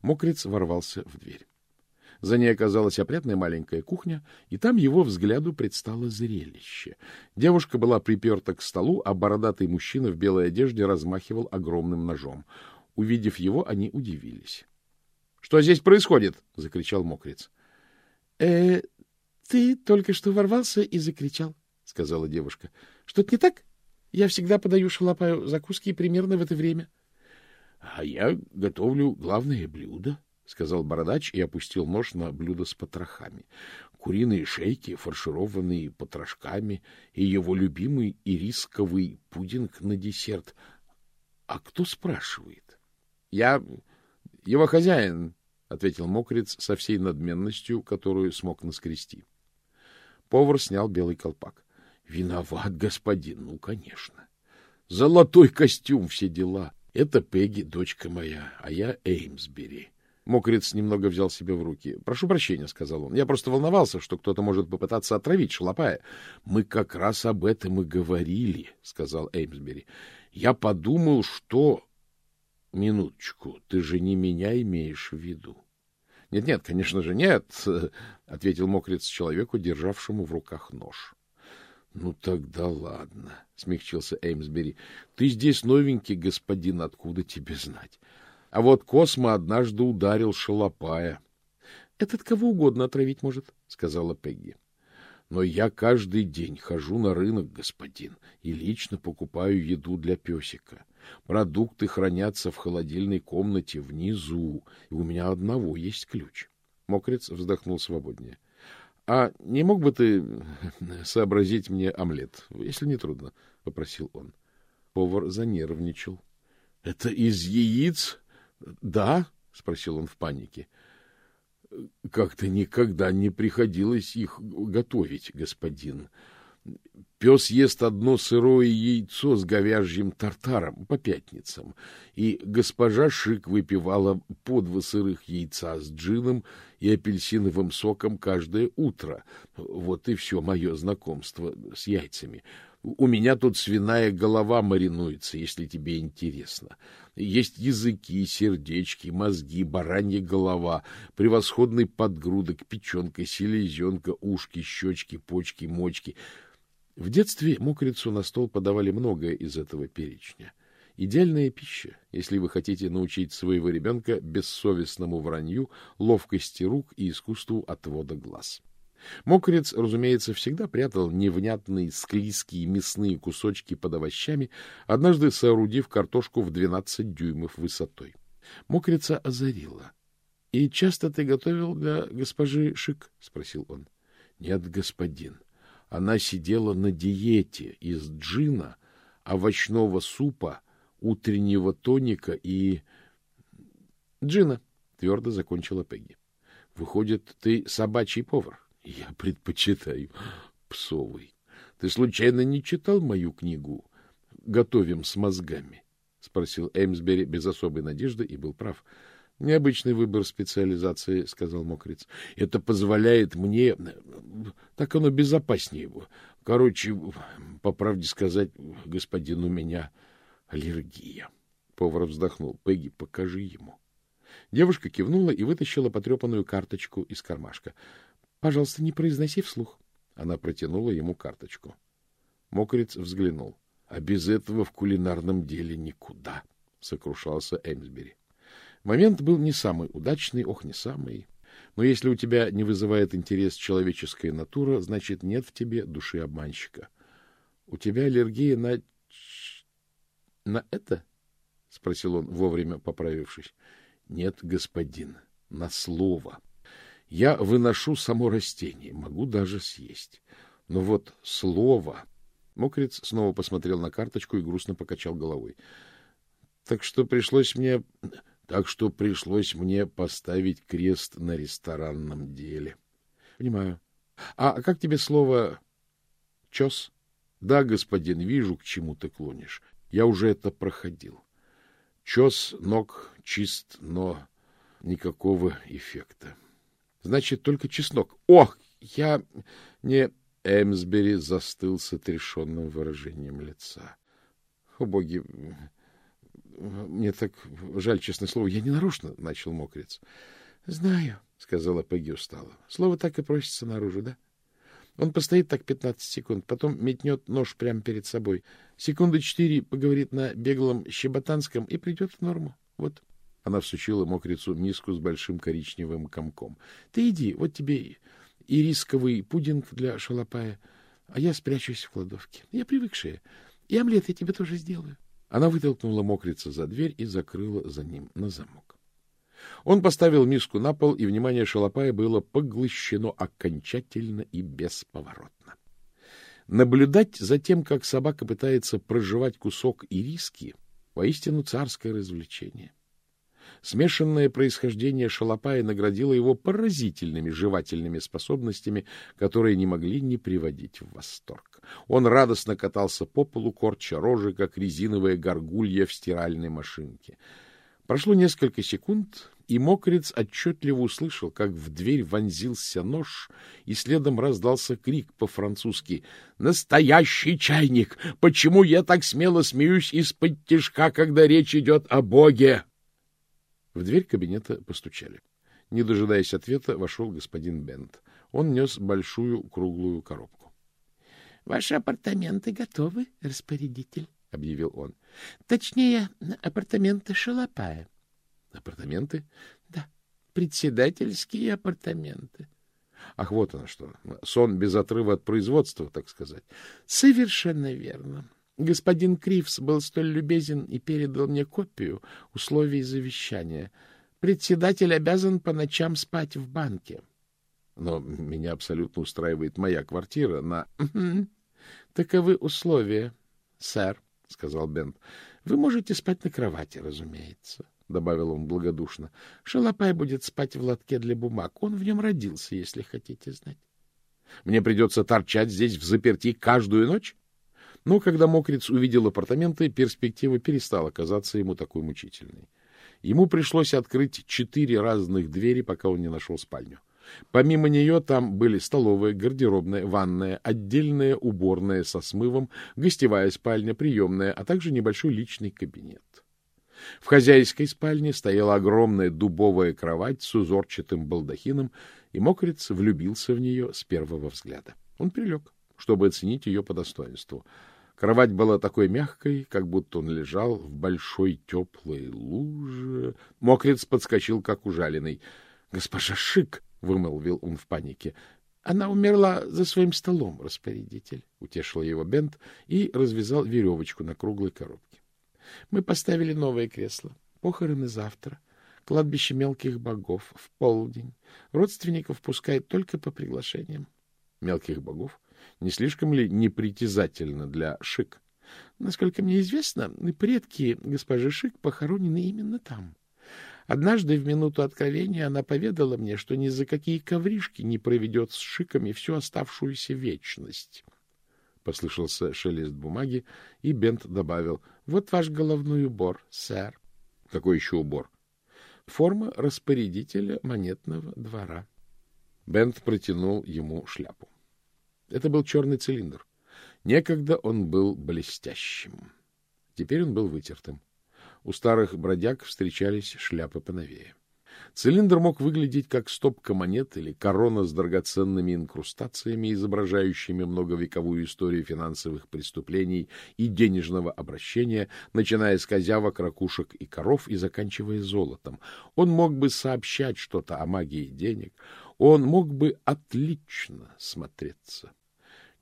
Мокрец ворвался в дверь. За ней оказалась опрятная маленькая кухня, и там его взгляду предстало зрелище. Девушка была приперта к столу, а бородатый мужчина в белой одежде размахивал огромным ножом. Увидев его, они удивились. — Что здесь происходит? — закричал Мокрец. «Э, — ты только что ворвался и закричал, — сказала девушка. — Что-то не так? Я всегда подаю шалопаю закуски примерно в это время. — А я готовлю главное блюдо, — сказал бородач и опустил нож на блюдо с потрохами. Куриные шейки, фаршированные потрошками, и его любимый ирисковый пудинг на десерт. А кто спрашивает? — Я его хозяин, — ответил мокрец со всей надменностью, которую смог наскрести. Повар снял белый колпак. — Виноват, господин, ну, конечно. Золотой костюм, все дела. Это Пегги, дочка моя, а я Эймсбери. Мокрец немного взял себя в руки. — Прошу прощения, — сказал он. — Я просто волновался, что кто-то может попытаться отравить шалопая. — Мы как раз об этом и говорили, — сказал Эймсбери. — Я подумал, что... — Минуточку, ты же не меня имеешь в виду. Нет, — Нет-нет, конечно же, нет, — ответил мокрец человеку, державшему в руках нож. — Ну, тогда ладно, — смягчился Эймсбери. — Ты здесь новенький, господин, откуда тебе знать? А вот Космо однажды ударил шалопая. — Этот кого угодно отравить может, — сказала Пегги. — Но я каждый день хожу на рынок, господин, и лично покупаю еду для песика. Продукты хранятся в холодильной комнате внизу, и у меня одного есть ключ. Мокрец вздохнул свободнее. — а не мог бы ты сообразить мне омлет, если не трудно? — попросил он. Повар занервничал. — Это из яиц? — Да, — спросил он в панике. — Как-то никогда не приходилось их готовить, господин. Пес ест одно сырое яйцо с говяжьим тартаром по пятницам, и госпожа Шик выпивала по два сырых яйца с джином и апельсиновым соком каждое утро. Вот и все мое знакомство с яйцами. У меня тут свиная голова маринуется, если тебе интересно. Есть языки, сердечки, мозги, баранья голова, превосходный подгрудок, печенка, селезенка, ушки, щечки, почки, мочки — в детстве мокрицу на стол подавали многое из этого перечня. Идеальная пища, если вы хотите научить своего ребенка бессовестному вранью, ловкости рук и искусству отвода глаз. Мокрец, разумеется, всегда прятал невнятные склизкие мясные кусочки под овощами, однажды соорудив картошку в 12 дюймов высотой. Мокрица озарила. — И часто ты готовил для госпожи Шик? — спросил он. — Нет, господин. Она сидела на диете из джина, овощного супа, утреннего тоника и... — Джина, — твердо закончила Пегги. — Выходит, ты собачий повар? — Я предпочитаю псовый. Ты случайно не читал мою книгу «Готовим с мозгами»? — спросил Эмсбери без особой надежды и был прав. — Необычный выбор специализации, сказал Мокриц. Это позволяет мне... Так оно безопаснее его. Короче, по правде сказать, господин, у меня аллергия. Повар вздохнул. Пегги, покажи ему. Девушка кивнула и вытащила потрепанную карточку из кармашка. — Пожалуйста, не произноси вслух. Она протянула ему карточку. Мокриц взглянул. — А без этого в кулинарном деле никуда, — сокрушался Эмсбери. Момент был не самый удачный, ох, не самый. Но если у тебя не вызывает интерес человеческая натура, значит, нет в тебе души обманщика. У тебя аллергия на... на это? — спросил он, вовремя поправившись. — Нет, господин, на слово. Я выношу само растение, могу даже съесть. Но вот слово... Мокрец снова посмотрел на карточку и грустно покачал головой. — Так что пришлось мне так что пришлось мне поставить крест на ресторанном деле. — Понимаю. А как тебе слово «чес»? — Да, господин, вижу, к чему ты клонишь. Я уже это проходил. Чес ног чист, но никакого эффекта. Значит, только чеснок. Ох, я не... Эмсбери застыл с отрешенным выражением лица. О, боги, мне так жаль, честное слово, я не нарочно, — начал мокрец. — Знаю, — сказала Пегги устало. — Слово так и просится наружу, да? Он постоит так пятнадцать секунд, потом метнет нож прямо перед собой. Секунды четыре поговорит на беглом щеботанском и придет в норму. Вот. Она всучила мокрицу миску с большим коричневым комком. — Ты иди, вот тебе и рисковый пудинг для шалопая, а я спрячусь в кладовке. Я привыкшая. И омлет я тебе тоже сделаю. Она вытолкнула мокрица за дверь и закрыла за ним на замок. Он поставил миску на пол, и внимание шалопая было поглощено окончательно и бесповоротно. Наблюдать за тем, как собака пытается проживать кусок ириски, воистину царское развлечение. Смешанное происхождение шалопая наградило его поразительными жевательными способностями, которые не могли не приводить в восторг. Он радостно катался по полу, корча рожи, как резиновая горгулья в стиральной машинке. Прошло несколько секунд, и мокрец отчетливо услышал, как в дверь вонзился нож, и следом раздался крик по-французски «Настоящий чайник! Почему я так смело смеюсь из-под тишка, когда речь идет о Боге?» В дверь кабинета постучали. Не дожидаясь ответа, вошел господин Бент. Он нес большую круглую коробку. — Ваши апартаменты готовы, распорядитель, — объявил он. — Точнее, апартаменты Шалопая. — Апартаменты? — Да, председательские апартаменты. — Ах, вот оно что. Сон без отрыва от производства, так сказать. — Совершенно верно. Господин Кривс был столь любезен и передал мне копию условий завещания. Председатель обязан по ночам спать в банке. Но меня абсолютно устраивает моя квартира на... — Таковы условия, сэр, — сказал Бент. — Вы можете спать на кровати, разумеется, — добавил он благодушно. — Шалопай будет спать в лотке для бумаг. Он в нем родился, если хотите знать. — Мне придется торчать здесь в заперти каждую ночь? Но когда Мокриц увидел апартаменты, перспектива перестала казаться ему такой мучительной. Ему пришлось открыть четыре разных двери, пока он не нашел спальню. Помимо нее там были столовая, гардеробная, ванная, отдельная уборная со смывом, гостевая спальня, приемная, а также небольшой личный кабинет. В хозяйской спальне стояла огромная дубовая кровать с узорчатым балдахином, и Мокриц влюбился в нее с первого взгляда. Он прилег, чтобы оценить ее по достоинству — Кровать была такой мягкой, как будто он лежал в большой теплой луже. Мокрец подскочил, как ужаленный. — Госпожа Шик! — вымолвил он в панике. — Она умерла за своим столом, распорядитель, — утешил его Бент и развязал веревочку на круглой коробке. — Мы поставили новое кресло. Похороны завтра. Кладбище мелких богов в полдень. Родственников пускают только по приглашениям. — Мелких богов? — не слишком ли непритязательно для Шик? Насколько мне известно, предки госпожи Шик похоронены именно там. Однажды в минуту откровения она поведала мне, что ни за какие ковришки не проведет с Шиками всю оставшуюся вечность. Послышался шелест бумаги, и Бент добавил, — Вот ваш головной убор, сэр. — Какой еще убор? — Форма распорядителя монетного двора. Бент протянул ему шляпу. Это был черный цилиндр. Некогда он был блестящим. Теперь он был вытертым. У старых бродяг встречались шляпы поновее. Цилиндр мог выглядеть как стопка монет или корона с драгоценными инкрустациями, изображающими многовековую историю финансовых преступлений и денежного обращения, начиная с козявок, ракушек и коров и заканчивая золотом. Он мог бы сообщать что-то о магии денег, он мог бы отлично смотреться.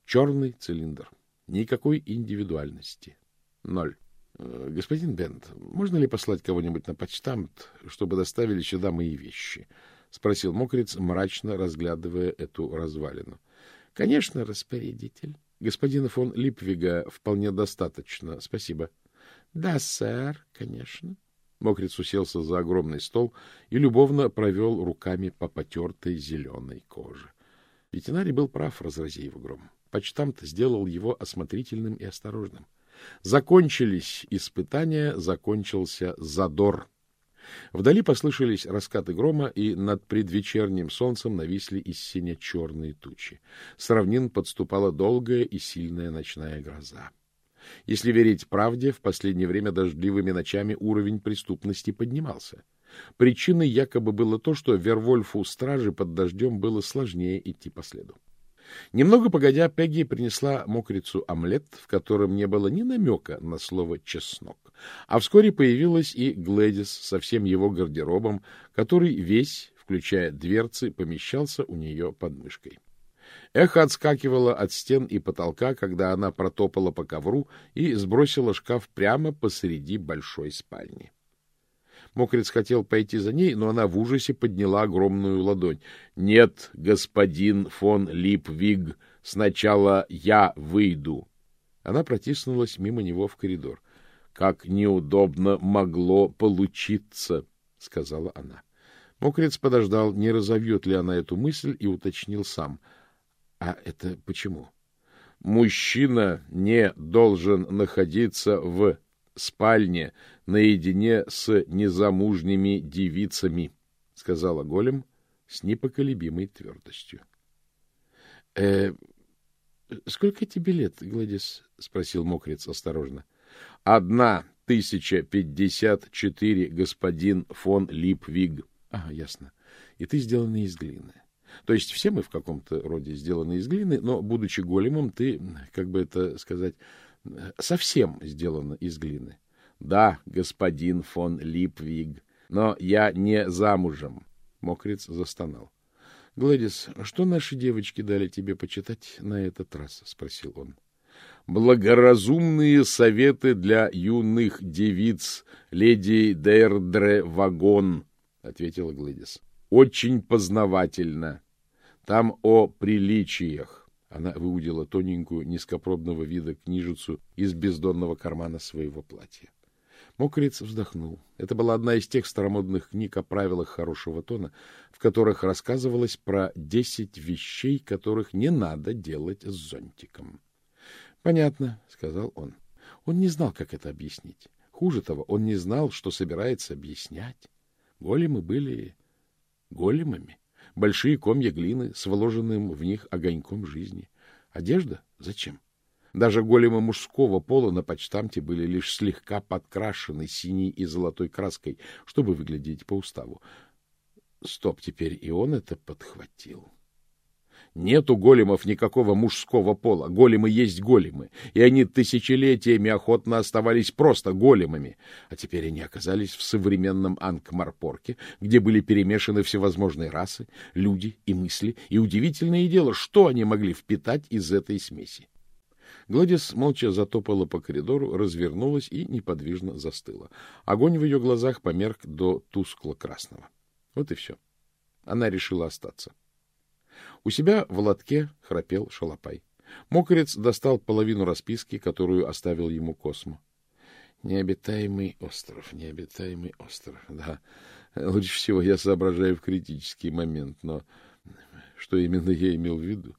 Черный цилиндр. Никакой индивидуальности. Ноль. Э, — Господин Бент, можно ли послать кого-нибудь на почтамт, чтобы доставили сюда мои вещи? — спросил мокрец, мрачно разглядывая эту развалину. — Конечно, распорядитель. Господина фон Липвига вполне достаточно. Спасибо. — Да, сэр, конечно. Мокрец уселся за огромный стол и любовно провел руками по потертой зеленой коже. Ветеринарий был прав, разрази его гром. Почтамт сделал его осмотрительным и осторожным. Закончились испытания, закончился задор. Вдали послышались раскаты грома, и над предвечерним солнцем нависли из синя черные тучи. С равнин подступала долгая и сильная ночная гроза. Если верить правде, в последнее время дождливыми ночами уровень преступности поднимался. Причиной якобы было то, что Вервольфу стражи под дождем было сложнее идти по следу. Немного погодя, Пегги принесла мокрицу омлет, в котором не было ни намека на слово «чеснок». А вскоре появилась и Глэдис со всем его гардеробом, который весь, включая дверцы, помещался у нее под мышкой. Эхо отскакивало от стен и потолка, когда она протопала по ковру и сбросила шкаф прямо посреди большой спальни. Мокрец хотел пойти за ней, но она в ужасе подняла огромную ладонь. — Нет, господин фон Липвиг, сначала я выйду. Она протиснулась мимо него в коридор. — Как неудобно могло получиться, — сказала она. Мокрец подождал, не разовьет ли она эту мысль, и уточнил сам. — А это почему? — Мужчина не должен находиться в спальне наедине с незамужними девицами, — сказала Голем с непоколебимой твердостью. «Э, — Сколько тебе лет, Гладис? — спросил Мокрец осторожно. — Одна тысяча пятьдесят четыре, господин фон Липвиг. — Ага, ясно. И ты сделана из глины. То есть все мы в каком-то роде сделаны из глины, но, будучи големом, ты, как бы это сказать, совсем сделана из глины. Да, господин фон Липвиг, но я не замужем. Мокриц застонал. — Гладис, что наши девочки дали тебе почитать на этот раз? — спросил он. — Благоразумные советы для юных девиц, леди Дердре Вагон, — ответила Гладис. — Очень познавательно. Там о приличиях. Она выудила тоненькую, низкопробного вида книжицу из бездонного кармана своего платья. Мокриц вздохнул. Это была одна из тех старомодных книг о правилах хорошего тона, в которых рассказывалось про десять вещей, которых не надо делать с зонтиком. — Понятно, — сказал он. Он не знал, как это объяснить. Хуже того, он не знал, что собирается объяснять. Големы были големами. Большие комья глины с вложенным в них огоньком жизни. Одежда? Зачем? — даже големы мужского пола на почтамте были лишь слегка подкрашены синей и золотой краской, чтобы выглядеть по уставу. Стоп, теперь и он это подхватил. Нет у големов никакого мужского пола. Големы есть големы, и они тысячелетиями охотно оставались просто големами. А теперь они оказались в современном Анкмарпорке, где были перемешаны всевозможные расы, люди и мысли, и удивительное дело, что они могли впитать из этой смеси. Гладис молча затопала по коридору, развернулась и неподвижно застыла. Огонь в ее глазах померк до тускло-красного. Вот и все. Она решила остаться. У себя в лотке храпел шалопай. Мокрец достал половину расписки, которую оставил ему Космо. Необитаемый остров, необитаемый остров. Да, лучше всего я соображаю в критический момент, но что именно я имел в виду?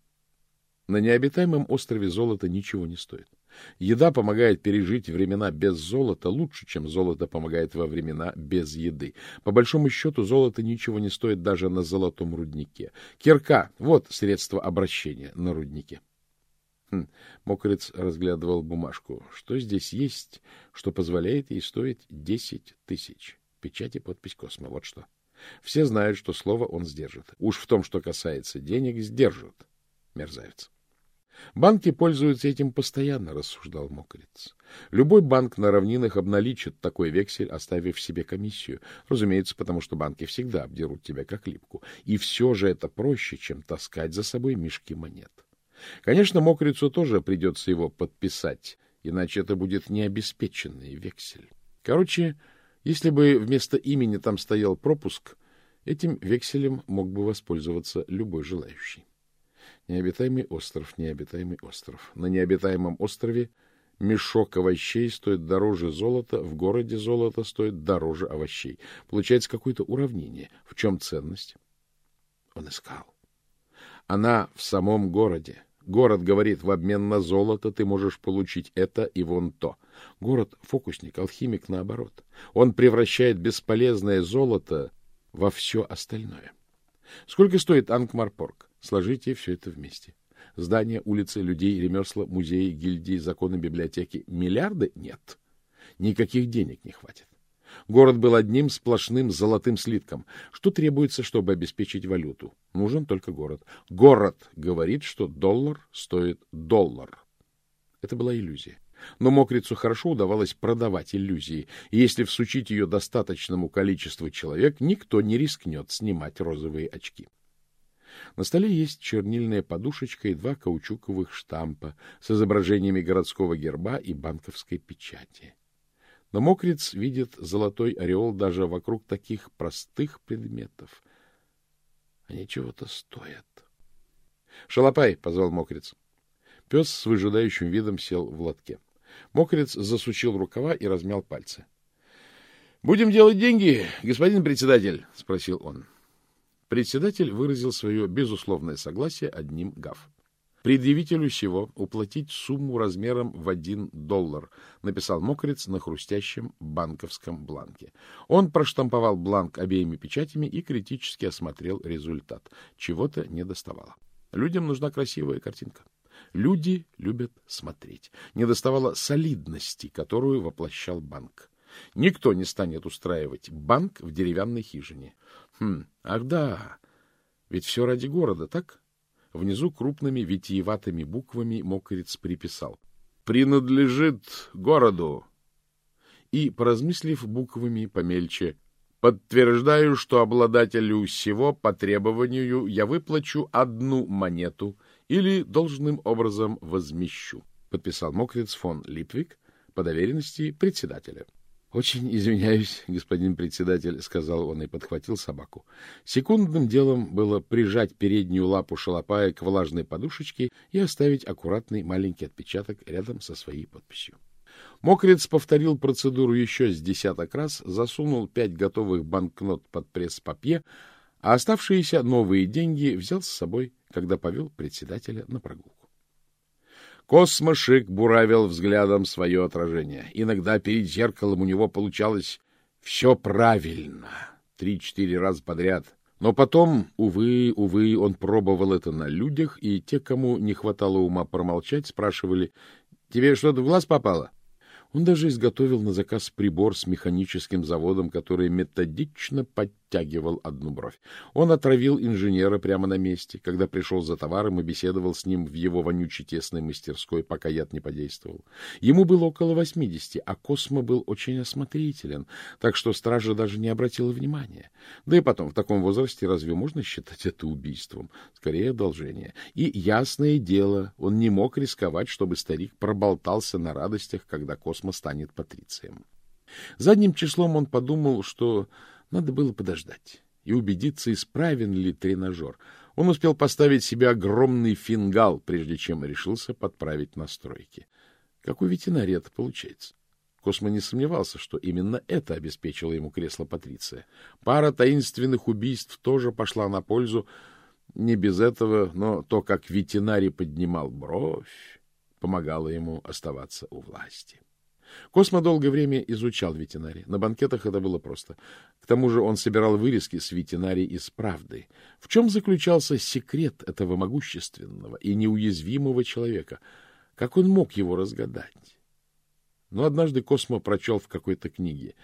На необитаемом острове золото ничего не стоит. Еда помогает пережить времена без золота лучше, чем золото помогает во времена без еды. По большому счету, золото ничего не стоит даже на золотом руднике. Кирка — вот средство обращения на руднике. Хм. Мокрец разглядывал бумажку. Что здесь есть, что позволяет ей стоить десять тысяч? Печать и подпись Космо. Вот что. Все знают, что слово он сдержит. Уж в том, что касается денег, сдержит. Мерзавец. Банки пользуются этим постоянно, рассуждал Мокриц. Любой банк на равнинах обналичит такой вексель, оставив себе комиссию. Разумеется, потому что банки всегда обдерут тебя как липку. И все же это проще, чем таскать за собой мешки монет. Конечно, Мокрицу тоже придется его подписать, иначе это будет необеспеченный вексель. Короче, если бы вместо имени там стоял пропуск, этим векселем мог бы воспользоваться любой желающий. Необитаемый остров, необитаемый остров. На необитаемом острове мешок овощей стоит дороже золота, в городе золото стоит дороже овощей. Получается какое-то уравнение. В чем ценность? Он искал. Она в самом городе. Город говорит, в обмен на золото ты можешь получить это и вон то. Город — фокусник, алхимик наоборот. Он превращает бесполезное золото во все остальное. Сколько стоит Ангмарпорг? Сложите все это вместе. Здания, улицы, людей, ремесла, музеи, гильдии, законы, библиотеки. Миллиарды? Нет. Никаких денег не хватит. Город был одним сплошным золотым слитком. Что требуется, чтобы обеспечить валюту? Нужен только город. Город говорит, что доллар стоит доллар. Это была иллюзия. Но мокрицу хорошо удавалось продавать иллюзии, и если всучить ее достаточному количеству человек, никто не рискнет снимать розовые очки. На столе есть чернильная подушечка и два каучуковых штампа с изображениями городского герба и банковской печати. Но мокриц видит золотой ореол даже вокруг таких простых предметов. Они чего-то стоят. — Шалопай! — позвал мокриц. Пес с выжидающим видом сел в лотке. Мокриц засучил рукава и размял пальцы. — Будем делать деньги, господин председатель? — спросил он. Председатель выразил свое безусловное согласие одним гав. Предъявителю сего уплатить сумму размером в один доллар, написал мокрец на хрустящем банковском бланке. Он проштамповал бланк обеими печатями и критически осмотрел результат. Чего-то не доставало. Людям нужна красивая картинка. Люди любят смотреть. Не доставало солидности, которую воплощал банк. Никто не станет устраивать банк в деревянной хижине. Хм, ах да, Ведь все ради города, так? Внизу крупными витиеватыми буквами мокрец приписал. «Принадлежит городу». И, поразмыслив буквами помельче, «Подтверждаю, что обладателю всего по требованию я выплачу одну монету или должным образом возмещу», подписал мокрец фон Липвик по доверенности председателя. — Очень извиняюсь, господин председатель, — сказал он и подхватил собаку. Секундным делом было прижать переднюю лапу шалопая к влажной подушечке и оставить аккуратный маленький отпечаток рядом со своей подписью. Мокрец повторил процедуру еще с десяток раз, засунул пять готовых банкнот под пресс-папье, а оставшиеся новые деньги взял с собой, когда повел председателя на прогулку. Космошик буравил взглядом свое отражение. Иногда перед зеркалом у него получалось все правильно, три-четыре раза подряд. Но потом, увы, увы, он пробовал это на людях, и те, кому не хватало ума промолчать, спрашивали, «Тебе что-то в глаз попало?» Он даже изготовил на заказ прибор с механическим заводом, который методично подтягивал одну бровь. Он отравил инженера прямо на месте, когда пришел за товаром и беседовал с ним в его вонючей тесной мастерской, пока яд не подействовал. Ему было около восьмидесяти, а Космо был очень осмотрителен, так что стража даже не обратила внимания. Да и потом, в таком возрасте разве можно считать это убийством? Скорее, одолжение. И, ясное дело, он не мог рисковать, чтобы старик проболтался на радостях, когда Космо станет патрицием. Задним числом он подумал, что надо было подождать и убедиться, исправен ли тренажер. Он успел поставить себе огромный фингал, прежде чем решился подправить настройки. Как у ветеринария это получается? Космо не сомневался, что именно это обеспечило ему кресло Патриция. Пара таинственных убийств тоже пошла на пользу. Не без этого, но то, как ветеринарий поднимал бровь, помогало ему оставаться у власти. Космо долгое время изучал ветеринарий. На банкетах это было просто. К тому же он собирал вырезки с ветеринарий из «Правды». В чем заключался секрет этого могущественного и неуязвимого человека? Как он мог его разгадать? Но однажды Космо прочел в какой-то книге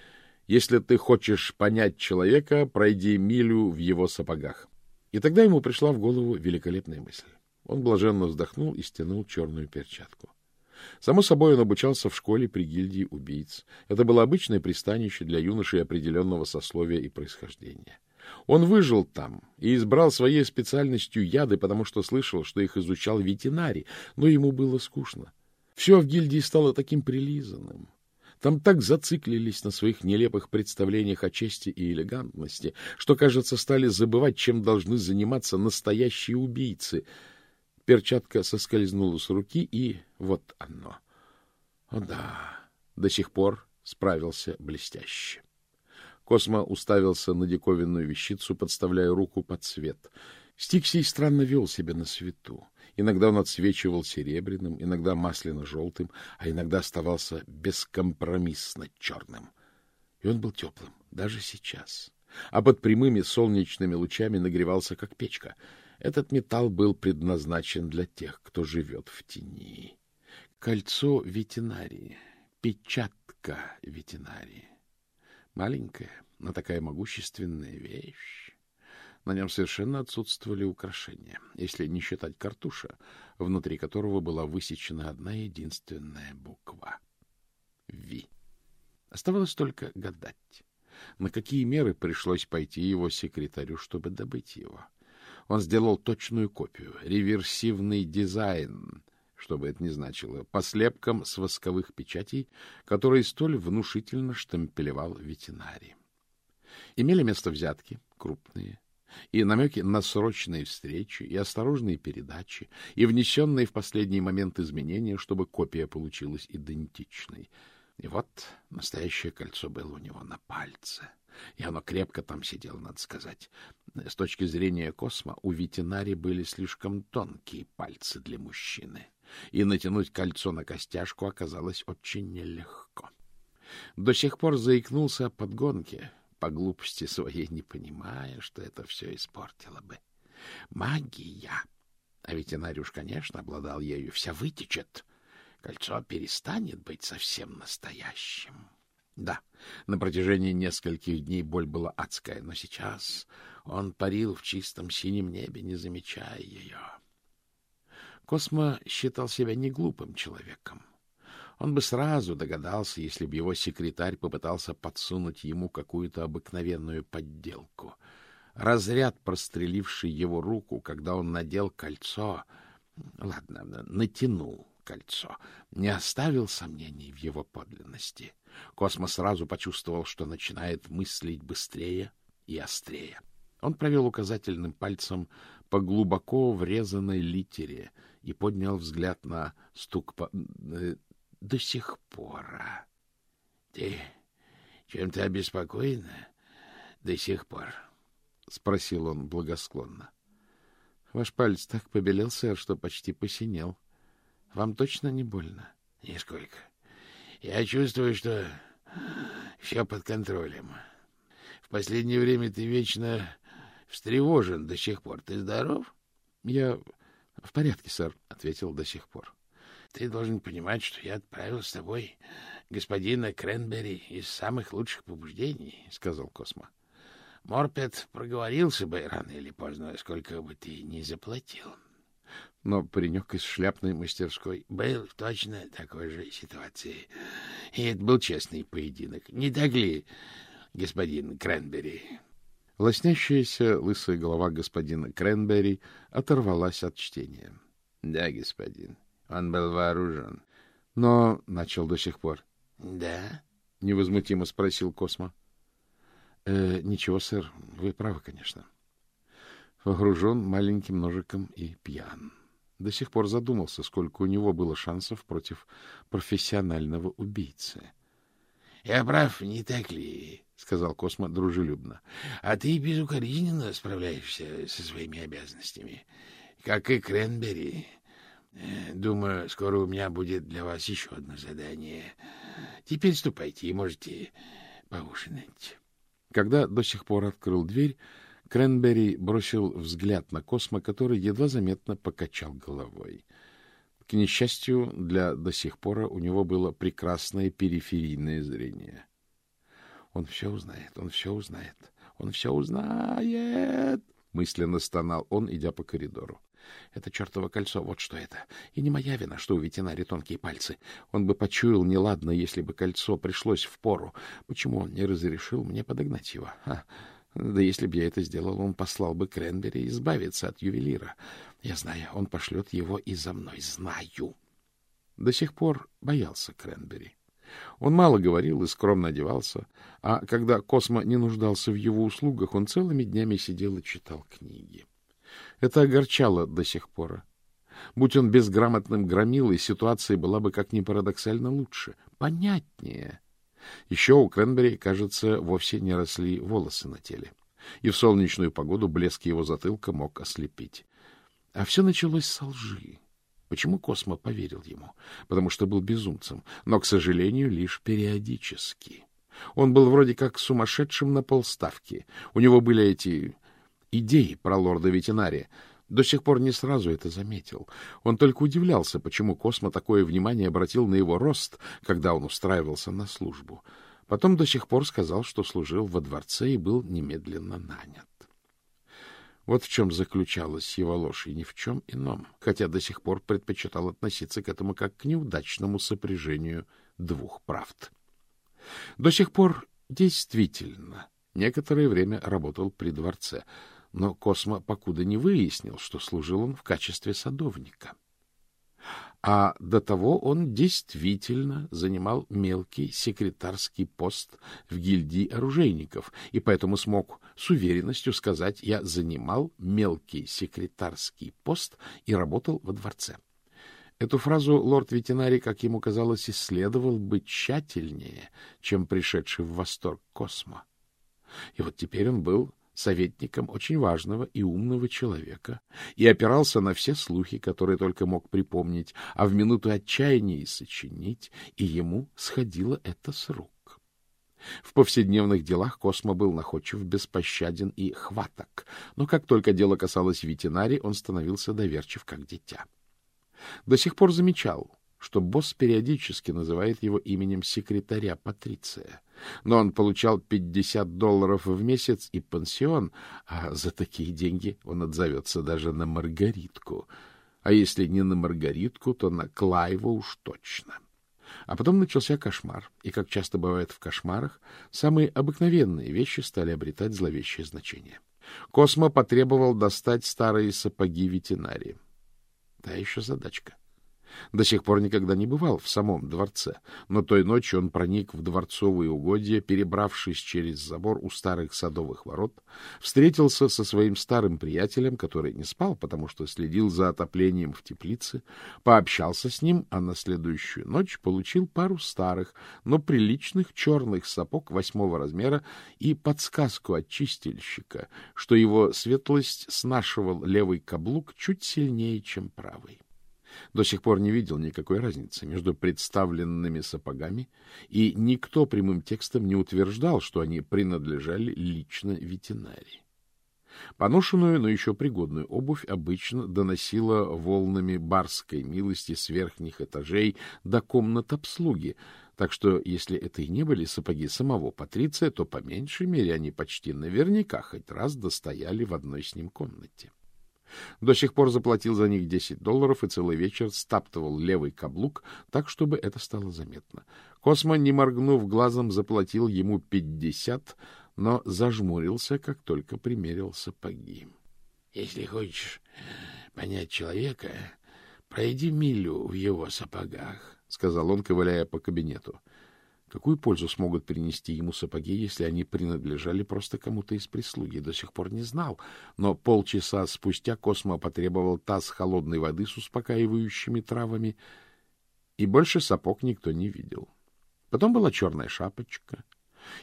«Если ты хочешь понять человека, пройди милю в его сапогах». И тогда ему пришла в голову великолепная мысль. Он блаженно вздохнул и стянул черную перчатку. Само собой, он обучался в школе при гильдии убийц. Это было обычное пристанище для юношей определенного сословия и происхождения. Он выжил там и избрал своей специальностью яды, потому что слышал, что их изучал ветеринарий, но ему было скучно. Все в гильдии стало таким прилизанным. Там так зациклились на своих нелепых представлениях о чести и элегантности, что, кажется, стали забывать, чем должны заниматься настоящие убийцы — Перчатка соскользнула с руки, и вот оно. О да, до сих пор справился блестяще. Космо уставился на диковинную вещицу, подставляя руку под свет. Стиксий странно вел себя на свету. Иногда он отсвечивал серебряным, иногда масляно-желтым, а иногда оставался бескомпромиссно черным. И он был теплым, даже сейчас. А под прямыми солнечными лучами нагревался, как печка — этот металл был предназначен для тех, кто живет в тени. Кольцо ветеринарии, печатка ветеринарии. Маленькая, но такая могущественная вещь. На нем совершенно отсутствовали украшения, если не считать картуша, внутри которого была высечена одна единственная буква — «Ви». Оставалось только гадать, на какие меры пришлось пойти его секретарю, чтобы добыть его. Он сделал точную копию, реверсивный дизайн, что бы это ни значило, по слепкам с восковых печатей, которые столь внушительно штемпелевал ветеринарий. Имели место взятки, крупные, и намеки на срочные встречи, и осторожные передачи, и внесенные в последний момент изменения, чтобы копия получилась идентичной. И вот настоящее кольцо было у него на пальце — и оно крепко там сидело, надо сказать. С точки зрения космо, у ветеринари были слишком тонкие пальцы для мужчины, и натянуть кольцо на костяшку оказалось очень нелегко. До сих пор заикнулся о подгонке, по глупости своей не понимая, что это все испортило бы. Магия! А ветеринарий уж, конечно, обладал ею, вся вытечет. Кольцо перестанет быть совсем настоящим. Да, на протяжении нескольких дней боль была адская, но сейчас он парил в чистом синем небе, не замечая ее. Космо считал себя неглупым человеком. Он бы сразу догадался, если бы его секретарь попытался подсунуть ему какую-то обыкновенную подделку. Разряд, простреливший его руку, когда он надел кольцо, ладно, натянул кольцо, не оставил сомнений в его подлинности. Космо сразу почувствовал, что начинает мыслить быстрее и острее. Он провел указательным пальцем по глубоко врезанной литере и поднял взгляд на стук по... Э, до сих пор. — Ты чем-то обеспокоен до сих пор? — спросил он благосклонно. — Ваш палец так побелел, сэр, что почти посинел. Вам точно не больно? — Нисколько. Я чувствую, что все под контролем. В последнее время ты вечно встревожен до сих пор. Ты здоров? — Я в порядке, сэр, — ответил до сих пор. — Ты должен понимать, что я отправил с тобой господина Кренбери из самых лучших побуждений, — сказал Космо. — Морпет проговорился бы рано или поздно, сколько бы ты ни заплатил. Но паренек из шляпной мастерской был в точно такой же ситуации. И это был честный поединок. Не так ли, господин Кренбери? Лоснящаяся лысая голова господина Кренбери оторвалась от чтения. — Да, господин. Он был вооружен. — Но... — начал до сих пор. — Да? — невозмутимо спросил Космо. «Э, — Ничего, сэр, вы правы, конечно. Вооружен маленьким ножиком и пьян. До сих пор задумался, сколько у него было шансов против профессионального убийцы. — Я прав, не так ли? — сказал Космо дружелюбно. — А ты безукоризненно справляешься со своими обязанностями, как и Кренбери. Э, думаю, скоро у меня будет для вас еще одно задание. Теперь ступайте и можете поужинать. Когда до сих пор открыл дверь, Кренбери бросил взгляд на Космо, который едва заметно покачал головой. К несчастью, для до сих пор у него было прекрасное периферийное зрение — он все узнает, он все узнает, он все узнает, — мысленно стонал он, идя по коридору. Это чертово кольцо, вот что это. И не моя вина, что у ветеринари тонкие пальцы. Он бы почуял неладно, если бы кольцо пришлось в пору. Почему он не разрешил мне подогнать его? А, да если бы я это сделал, он послал бы Кренбери избавиться от ювелира. Я знаю, он пошлет его и за мной. Знаю. До сих пор боялся Кренбери. Он мало говорил и скромно одевался, а когда Космо не нуждался в его услугах, он целыми днями сидел и читал книги. Это огорчало до сих пор. Будь он безграмотным громилой, ситуация была бы, как ни парадоксально, лучше, понятнее. Еще у Кренбери, кажется, вовсе не росли волосы на теле, и в солнечную погоду блеск его затылка мог ослепить. А все началось с лжи. Почему Космо поверил ему? Потому что был безумцем, но, к сожалению, лишь периодически. Он был вроде как сумасшедшим на полставки. У него были эти идеи про лорда ветеринария. До сих пор не сразу это заметил. Он только удивлялся, почему Космо такое внимание обратил на его рост, когда он устраивался на службу. Потом до сих пор сказал, что служил во дворце и был немедленно нанят. Вот в чем заключалась его ложь, и ни в чем ином, хотя до сих пор предпочитал относиться к этому как к неудачному сопряжению двух правд. До сих пор действительно некоторое время работал при дворце, но Космо покуда не выяснил, что служил он в качестве садовника. А до того он действительно занимал мелкий секретарский пост в гильдии оружейников, и поэтому смог с уверенностью сказать, я занимал мелкий секретарский пост и работал во дворце. Эту фразу лорд ветеринарий, как ему казалось, исследовал бы тщательнее, чем пришедший в восторг Космо. И вот теперь он был советником очень важного и умного человека и опирался на все слухи, которые только мог припомнить, а в минуту отчаяния и сочинить, и ему сходило это с рук. В повседневных делах Космо был находчив, беспощаден и хваток, но как только дело касалось ветеринарии, он становился доверчив, как дитя. До сих пор замечал, что босс периодически называет его именем секретаря Патриция. Но он получал 50 долларов в месяц и пансион, а за такие деньги он отзовется даже на Маргаритку. А если не на Маргаритку, то на Клайва уж точно. А потом начался кошмар, и, как часто бывает в кошмарах, самые обыкновенные вещи стали обретать зловещее значение. Космо потребовал достать старые сапоги ветеринарии. Да еще задачка. До сих пор никогда не бывал в самом дворце, но той ночью он проник в дворцовые угодья, перебравшись через забор у старых садовых ворот, встретился со своим старым приятелем, который не спал, потому что следил за отоплением в теплице, пообщался с ним, а на следующую ночь получил пару старых, но приличных черных сапог восьмого размера и подсказку от чистильщика, что его светлость снашивал левый каблук чуть сильнее, чем правый до сих пор не видел никакой разницы между представленными сапогами, и никто прямым текстом не утверждал, что они принадлежали лично ветеринарии. Поношенную, но еще пригодную обувь обычно доносила волнами барской милости с верхних этажей до комнат обслуги, так что, если это и не были сапоги самого Патриция, то, по меньшей мере, они почти наверняка хоть раз достояли в одной с ним комнате. До сих пор заплатил за них 10 долларов и целый вечер стаптывал левый каблук так, чтобы это стало заметно. Космо, не моргнув глазом, заплатил ему 50, но зажмурился, как только примерил сапоги. — Если хочешь понять человека, пройди милю в его сапогах, — сказал он, ковыляя по кабинету. Какую пользу смогут принести ему сапоги, если они принадлежали просто кому-то из прислуги? До сих пор не знал, но полчаса спустя Космо потребовал таз холодной воды с успокаивающими травами, и больше сапог никто не видел. Потом была черная шапочка.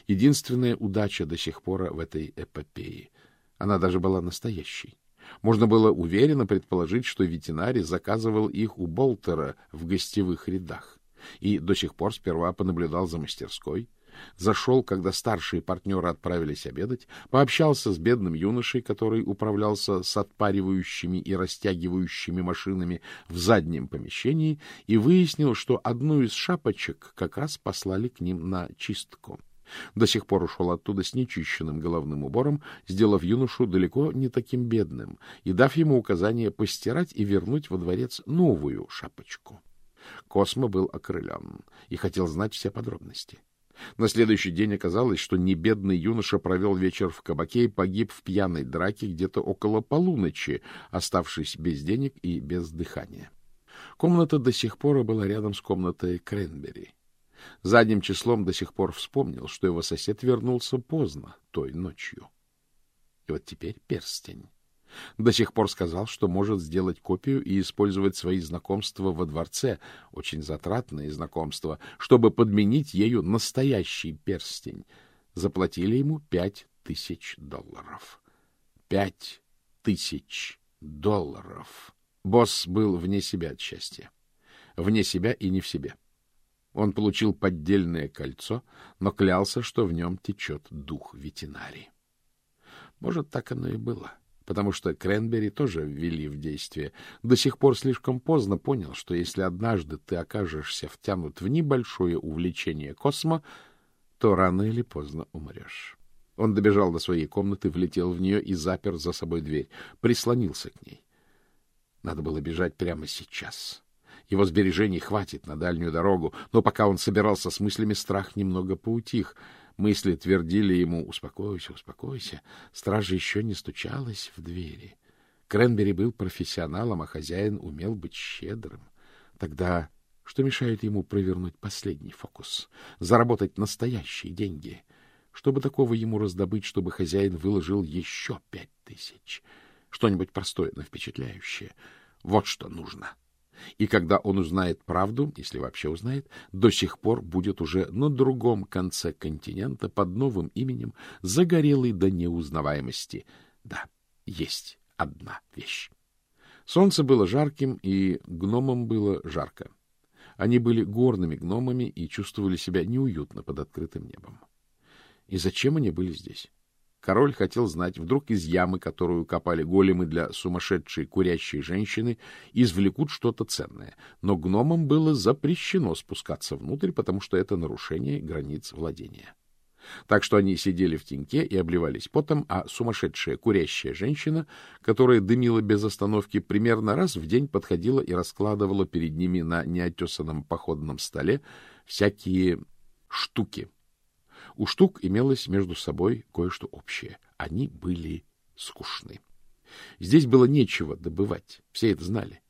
Единственная удача до сих пор в этой эпопее. Она даже была настоящей. Можно было уверенно предположить, что ветеринарий заказывал их у Болтера в гостевых рядах и до сих пор сперва понаблюдал за мастерской, зашел, когда старшие партнеры отправились обедать, пообщался с бедным юношей, который управлялся с отпаривающими и растягивающими машинами в заднем помещении, и выяснил, что одну из шапочек как раз послали к ним на чистку. До сих пор ушел оттуда с нечищенным головным убором, сделав юношу далеко не таким бедным и дав ему указание постирать и вернуть во дворец новую шапочку. Космо был окрылен и хотел знать все подробности. На следующий день оказалось, что небедный юноша провел вечер в кабаке и погиб в пьяной драке где-то около полуночи, оставшись без денег и без дыхания. Комната до сих пор была рядом с комнатой Кренбери. Задним числом до сих пор вспомнил, что его сосед вернулся поздно той ночью. И вот теперь перстень. До сих пор сказал, что может сделать копию и использовать свои знакомства во дворце, очень затратные знакомства, чтобы подменить ею настоящий перстень. Заплатили ему пять тысяч долларов. Пять тысяч долларов. Босс был вне себя от счастья. Вне себя и не в себе. Он получил поддельное кольцо, но клялся, что в нем течет дух ветеринарии. Может, так оно и было. — потому что Кренбери тоже ввели в действие. До сих пор слишком поздно понял, что если однажды ты окажешься втянут в небольшое увлечение космо, то рано или поздно умрешь. Он добежал до своей комнаты, влетел в нее и запер за собой дверь, прислонился к ней. Надо было бежать прямо сейчас. Его сбережений хватит на дальнюю дорогу, но пока он собирался с мыслями, страх немного поутих — Мысли твердили ему «Успокойся, успокойся». Стража еще не стучалась в двери. Кренбери был профессионалом, а хозяин умел быть щедрым. Тогда что мешает ему провернуть последний фокус? Заработать настоящие деньги? Чтобы такого ему раздобыть, чтобы хозяин выложил еще пять тысяч? Что-нибудь простое, но впечатляющее. Вот что нужно. — и когда он узнает правду, если вообще узнает, до сих пор будет уже на другом конце континента под новым именем, загорелый до неузнаваемости. Да, есть одна вещь. Солнце было жарким, и гномам было жарко. Они были горными гномами и чувствовали себя неуютно под открытым небом. И зачем они были здесь? Король хотел знать, вдруг из ямы, которую копали големы для сумасшедшей курящей женщины, извлекут что-то ценное. Но гномам было запрещено спускаться внутрь, потому что это нарушение границ владения. Так что они сидели в теньке и обливались потом, а сумасшедшая курящая женщина, которая дымила без остановки, примерно раз в день подходила и раскладывала перед ними на неотесанном походном столе всякие штуки, у штук имелось между собой кое-что общее. Они были скучны. Здесь было нечего добывать, все это знали.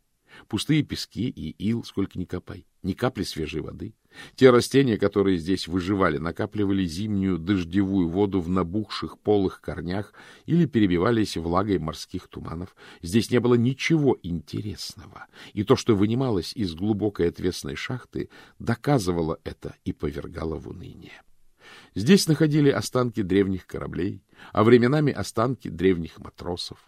Пустые пески и ил, сколько ни копай, ни капли свежей воды. Те растения, которые здесь выживали, накапливали зимнюю дождевую воду в набухших полых корнях или перебивались влагой морских туманов. Здесь не было ничего интересного, и то, что вынималось из глубокой отвесной шахты, доказывало это и повергало в уныние. Здесь находили останки древних кораблей, а временами останки древних матросов.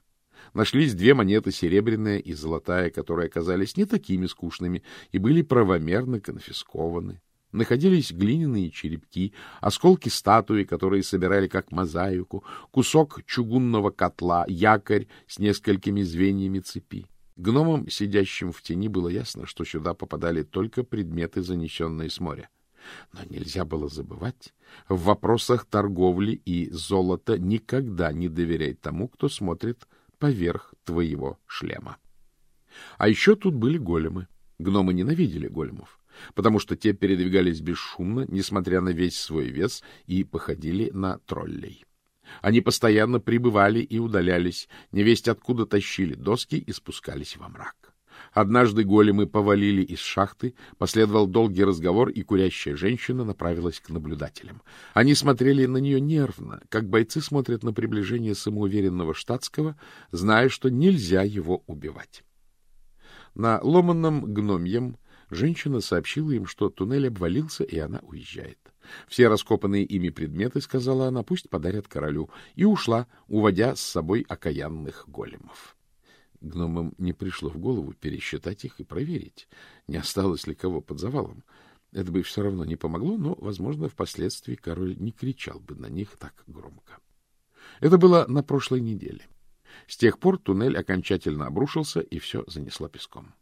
Нашлись две монеты, серебряная и золотая, которые оказались не такими скучными и были правомерно конфискованы. Находились глиняные черепки, осколки статуи, которые собирали как мозаику, кусок чугунного котла, якорь с несколькими звеньями цепи. Гномам, сидящим в тени, было ясно, что сюда попадали только предметы, занесенные с моря. Но нельзя было забывать, в вопросах торговли и золота никогда не доверяй тому, кто смотрит поверх твоего шлема. А еще тут были големы. Гномы ненавидели големов, потому что те передвигались бесшумно, несмотря на весь свой вес, и походили на троллей. Они постоянно прибывали и удалялись, невесть откуда тащили доски и спускались во мрак. Однажды големы повалили из шахты, последовал долгий разговор, и курящая женщина направилась к наблюдателям. Они смотрели на нее нервно, как бойцы смотрят на приближение самоуверенного штатского, зная, что нельзя его убивать. На ломанном гномьем женщина сообщила им, что туннель обвалился, и она уезжает. Все раскопанные ими предметы, сказала она, пусть подарят королю, и ушла, уводя с собой окаянных големов. Гномам не пришло в голову пересчитать их и проверить, не осталось ли кого под завалом. Это бы все равно не помогло, но, возможно, впоследствии король не кричал бы на них так громко. Это было на прошлой неделе. С тех пор туннель окончательно обрушился, и все занесло песком.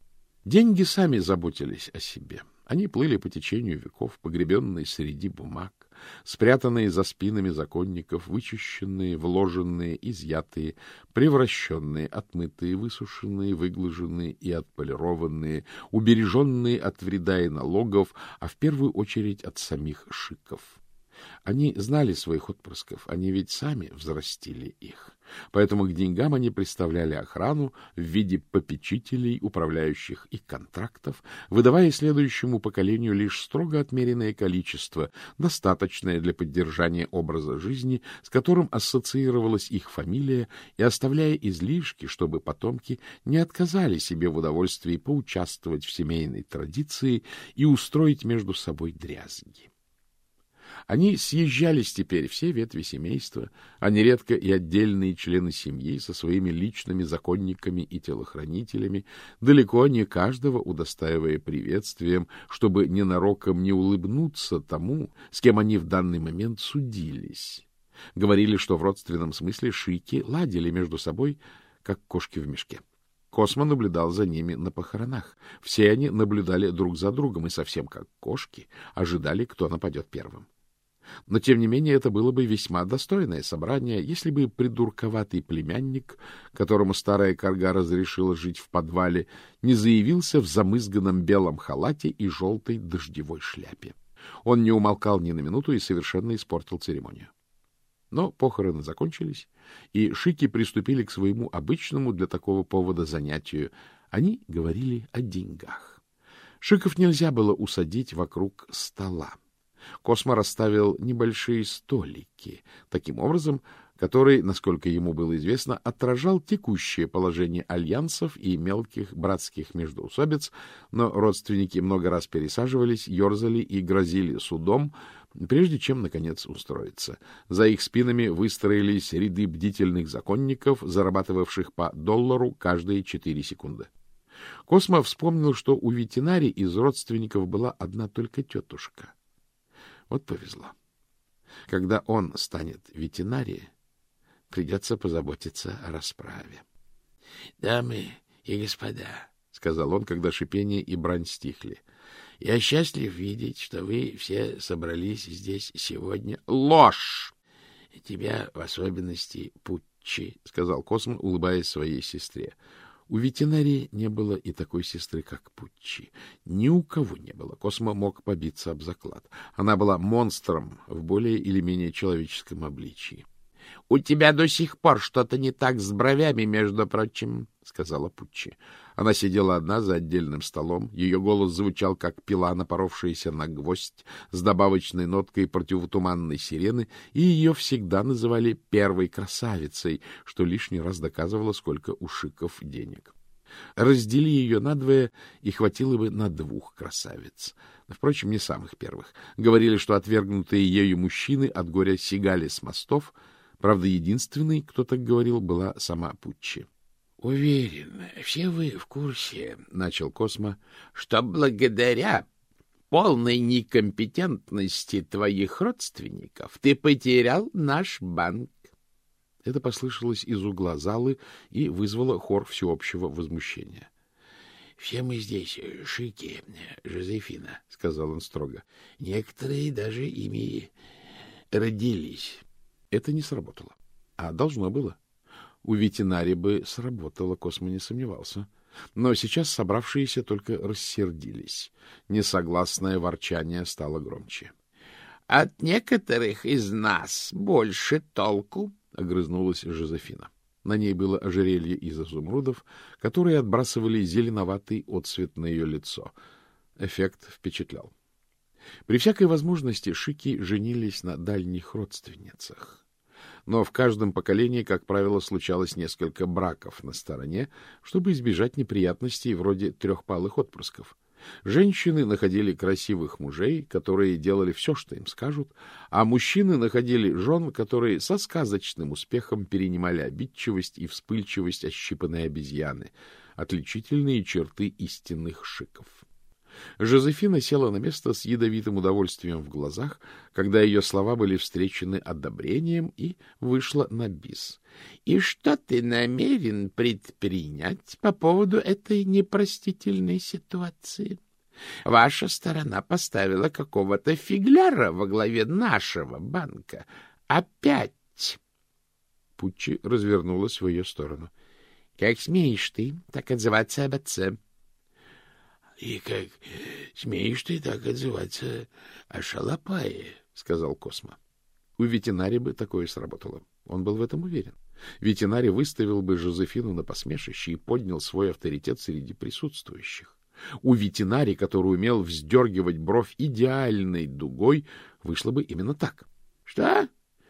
Деньги сами заботились о себе. Они плыли по течению веков, погребенные среди бумаг, спрятанные за спинами законников, вычищенные, вложенные, изъятые, превращенные, отмытые, высушенные, выглаженные и отполированные, убереженные от вреда и налогов, а в первую очередь от самих шиков. Они знали своих отпрысков, они ведь сами взрастили их. Поэтому к деньгам они представляли охрану в виде попечителей, управляющих и контрактов, выдавая следующему поколению лишь строго отмеренное количество, достаточное для поддержания образа жизни, с которым ассоциировалась их фамилия, и оставляя излишки, чтобы потомки не отказали себе в удовольствии поучаствовать в семейной традиции и устроить между собой дрязги. Они съезжались теперь, все ветви семейства, а нередко и отдельные члены семьи со своими личными законниками и телохранителями, далеко не каждого удостаивая приветствием, чтобы ненароком не улыбнуться тому, с кем они в данный момент судились. Говорили, что в родственном смысле шики ладили между собой, как кошки в мешке. Космо наблюдал за ними на похоронах. Все они наблюдали друг за другом и совсем как кошки ожидали, кто нападет первым. Но, тем не менее, это было бы весьма достойное собрание, если бы придурковатый племянник, которому старая корга разрешила жить в подвале, не заявился в замызганном белом халате и желтой дождевой шляпе. Он не умолкал ни на минуту и совершенно испортил церемонию. Но похороны закончились, и шики приступили к своему обычному для такого повода занятию. Они говорили о деньгах. Шиков нельзя было усадить вокруг стола. Космо расставил небольшие столики, таким образом, который, насколько ему было известно, отражал текущее положение альянсов и мелких братских междоусобиц, но родственники много раз пересаживались, ерзали и грозили судом, прежде чем, наконец, устроиться. За их спинами выстроились ряды бдительных законников, зарабатывавших по доллару каждые четыре секунды. Космо вспомнил, что у ветеринари из родственников была одна только тетушка — вот повезло. Когда он станет ветеринарией, придется позаботиться о расправе. — Дамы и господа, — сказал он, когда шипение и брань стихли, — я счастлив видеть, что вы все собрались здесь сегодня. — Ложь! Тебя в особенности Путчи, — сказал Космо, улыбаясь своей сестре. У ветеринарии не было и такой сестры, как Путчи. Ни у кого не было. Космо мог побиться об заклад. Она была монстром в более или менее человеческом обличии. — У тебя до сих пор что-то не так с бровями, между прочим, — сказала Путчи. Она сидела одна за отдельным столом. Ее голос звучал, как пила, напоровшаяся на гвоздь, с добавочной ноткой противотуманной сирены, и ее всегда называли первой красавицей, что лишний раз доказывало, сколько у шиков денег. Раздели ее надвое, и хватило бы на двух красавиц. Впрочем, не самых первых. Говорили, что отвергнутые ею мужчины от горя сигали с мостов — Правда, единственной, кто так говорил, была сама Путчи. — Уверен, все вы в курсе, — начал Космо, — что благодаря полной некомпетентности твоих родственников ты потерял наш банк. Это послышалось из угла залы и вызвало хор всеобщего возмущения. — Все мы здесь шики, Жозефина, — сказал он строго. — Некоторые даже ими родились. Это не сработало. А должно было. У ветеринари бы сработало, Космо не сомневался. Но сейчас собравшиеся только рассердились. Несогласное ворчание стало громче. — От некоторых из нас больше толку, — огрызнулась Жозефина. На ней было ожерелье из изумрудов, которые отбрасывали зеленоватый отцвет на ее лицо. Эффект впечатлял. При всякой возможности шики женились на дальних родственницах но в каждом поколении, как правило, случалось несколько браков на стороне, чтобы избежать неприятностей вроде трехпалых отпрысков. Женщины находили красивых мужей, которые делали все, что им скажут, а мужчины находили жен, которые со сказочным успехом перенимали обидчивость и вспыльчивость ощипанной обезьяны, отличительные черты истинных шиков. Жозефина села на место с ядовитым удовольствием в глазах, когда ее слова были встречены одобрением, и вышла на бис. — И что ты намерен предпринять по поводу этой непростительной ситуации? Ваша сторона поставила какого-то фигляра во главе нашего банка. Опять! Пуччи развернулась в ее сторону. — Как смеешь ты так отзываться об отце? — И как смеешь ты так отзываться о Шалопае? — сказал Космо. У ветеринария бы такое сработало. Он был в этом уверен. Ветеринарий выставил бы Жозефину на посмешище и поднял свой авторитет среди присутствующих. У ветеринария, который умел вздергивать бровь идеальной дугой, вышло бы именно так. — Что?